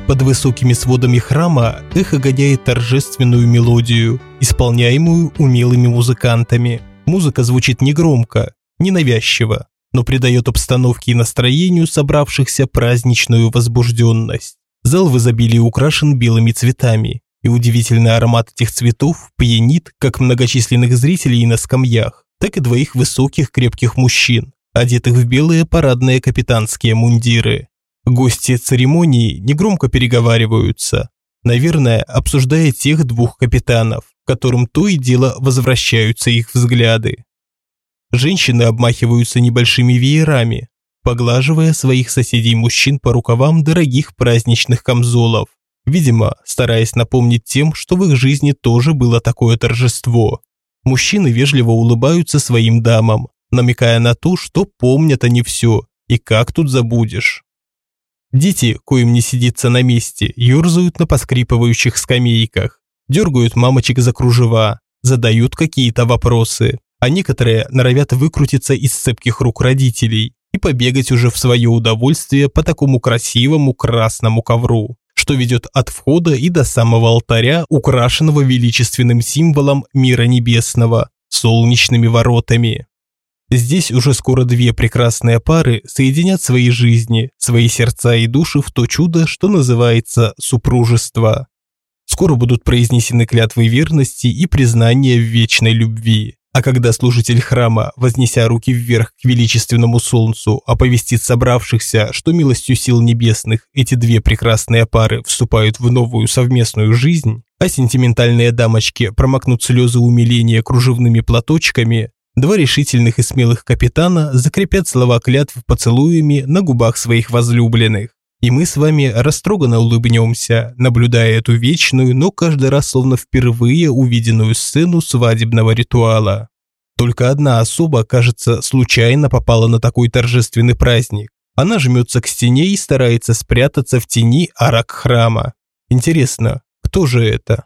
Под высокими сводами храма эхо гоняет торжественную мелодию, исполняемую умелыми музыкантами. Музыка звучит негромко, ненавязчиво, но придает обстановке и настроению собравшихся праздничную возбужденность. Зал в изобилии украшен белыми цветами, и удивительный аромат этих цветов пьянит как многочисленных зрителей на скамьях, так и двоих высоких крепких мужчин, одетых в белые парадные капитанские мундиры. Гости церемонии негромко переговариваются, наверное, обсуждая тех двух капитанов, которым то и дело возвращаются их взгляды. Женщины обмахиваются небольшими веерами, поглаживая своих соседей-мужчин по рукавам дорогих праздничных камзолов, видимо, стараясь напомнить тем, что в их жизни тоже было такое торжество. Мужчины вежливо улыбаются своим дамам, намекая на то, что помнят они все, и как тут забудешь. Дети, коим не сидится на месте, ерзают на поскрипывающих скамейках, дергают мамочек за кружева, задают какие-то вопросы, а некоторые норовят выкрутиться из цепких рук родителей и побегать уже в свое удовольствие по такому красивому красному ковру, что ведет от входа и до самого алтаря, украшенного величественным символом мира небесного – солнечными воротами. Здесь уже скоро две прекрасные пары соединят свои жизни, свои сердца и души в то чудо, что называется супружество. Скоро будут произнесены клятвы верности и признания в вечной любви. А когда служитель храма, вознеся руки вверх к величественному солнцу, оповестит собравшихся, что милостью сил небесных эти две прекрасные пары вступают в новую совместную жизнь, а сентиментальные дамочки промокнут слезы умиления кружевными платочками, Два решительных и смелых капитана закрепят слова клятв поцелуями на губах своих возлюбленных. И мы с вами растроганно улыбнемся, наблюдая эту вечную, но каждый раз словно впервые увиденную сцену свадебного ритуала. Только одна особа, кажется, случайно попала на такой торжественный праздник. Она жмется к стене и старается спрятаться в тени арок храма. Интересно, кто же это?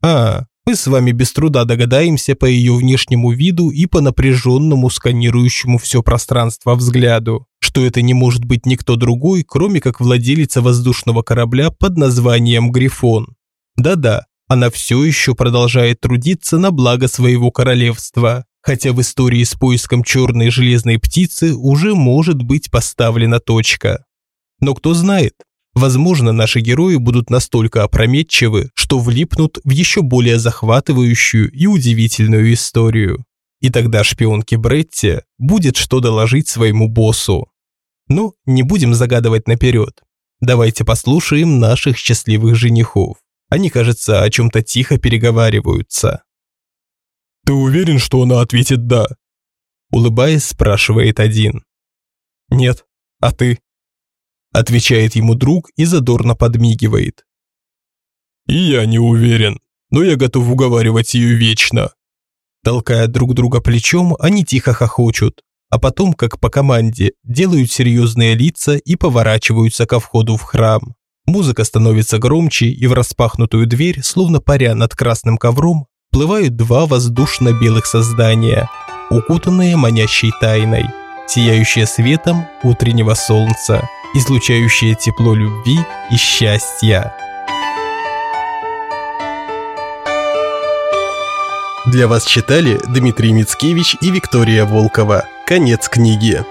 А, мы с вами без труда догадаемся по ее внешнему виду и по напряженному сканирующему все пространство взгляду, что это не может быть никто другой, кроме как владелица воздушного корабля под названием «Грифон». Да-да, она все еще продолжает трудиться на благо своего королевства, хотя в истории с поиском черной железной птицы уже может быть поставлена точка. Но кто знает, Возможно, наши герои будут настолько опрометчивы, что влипнут в еще более захватывающую и удивительную историю. И тогда шпионке Бретти будет что доложить своему боссу. Но не будем загадывать наперед. Давайте послушаем наших счастливых женихов. Они, кажется, о чем-то тихо переговариваются. «Ты уверен, что она ответит «да»?» Улыбаясь, спрашивает один. «Нет. А ты?» Отвечает ему друг и задорно подмигивает. И я не уверен, но я готов уговаривать ее вечно. Толкая друг друга плечом, они тихо хохочут, а потом, как по команде, делают серьезные лица и поворачиваются ко входу в храм. Музыка становится громче, и в распахнутую дверь, словно паря над красным ковром, плывают два воздушно-белых создания, укутанные манящей тайной, сияющие светом утреннего солнца излучающее тепло любви и счастья. Для вас читали Дмитрий Мицкевич и Виктория Волкова. Конец книги.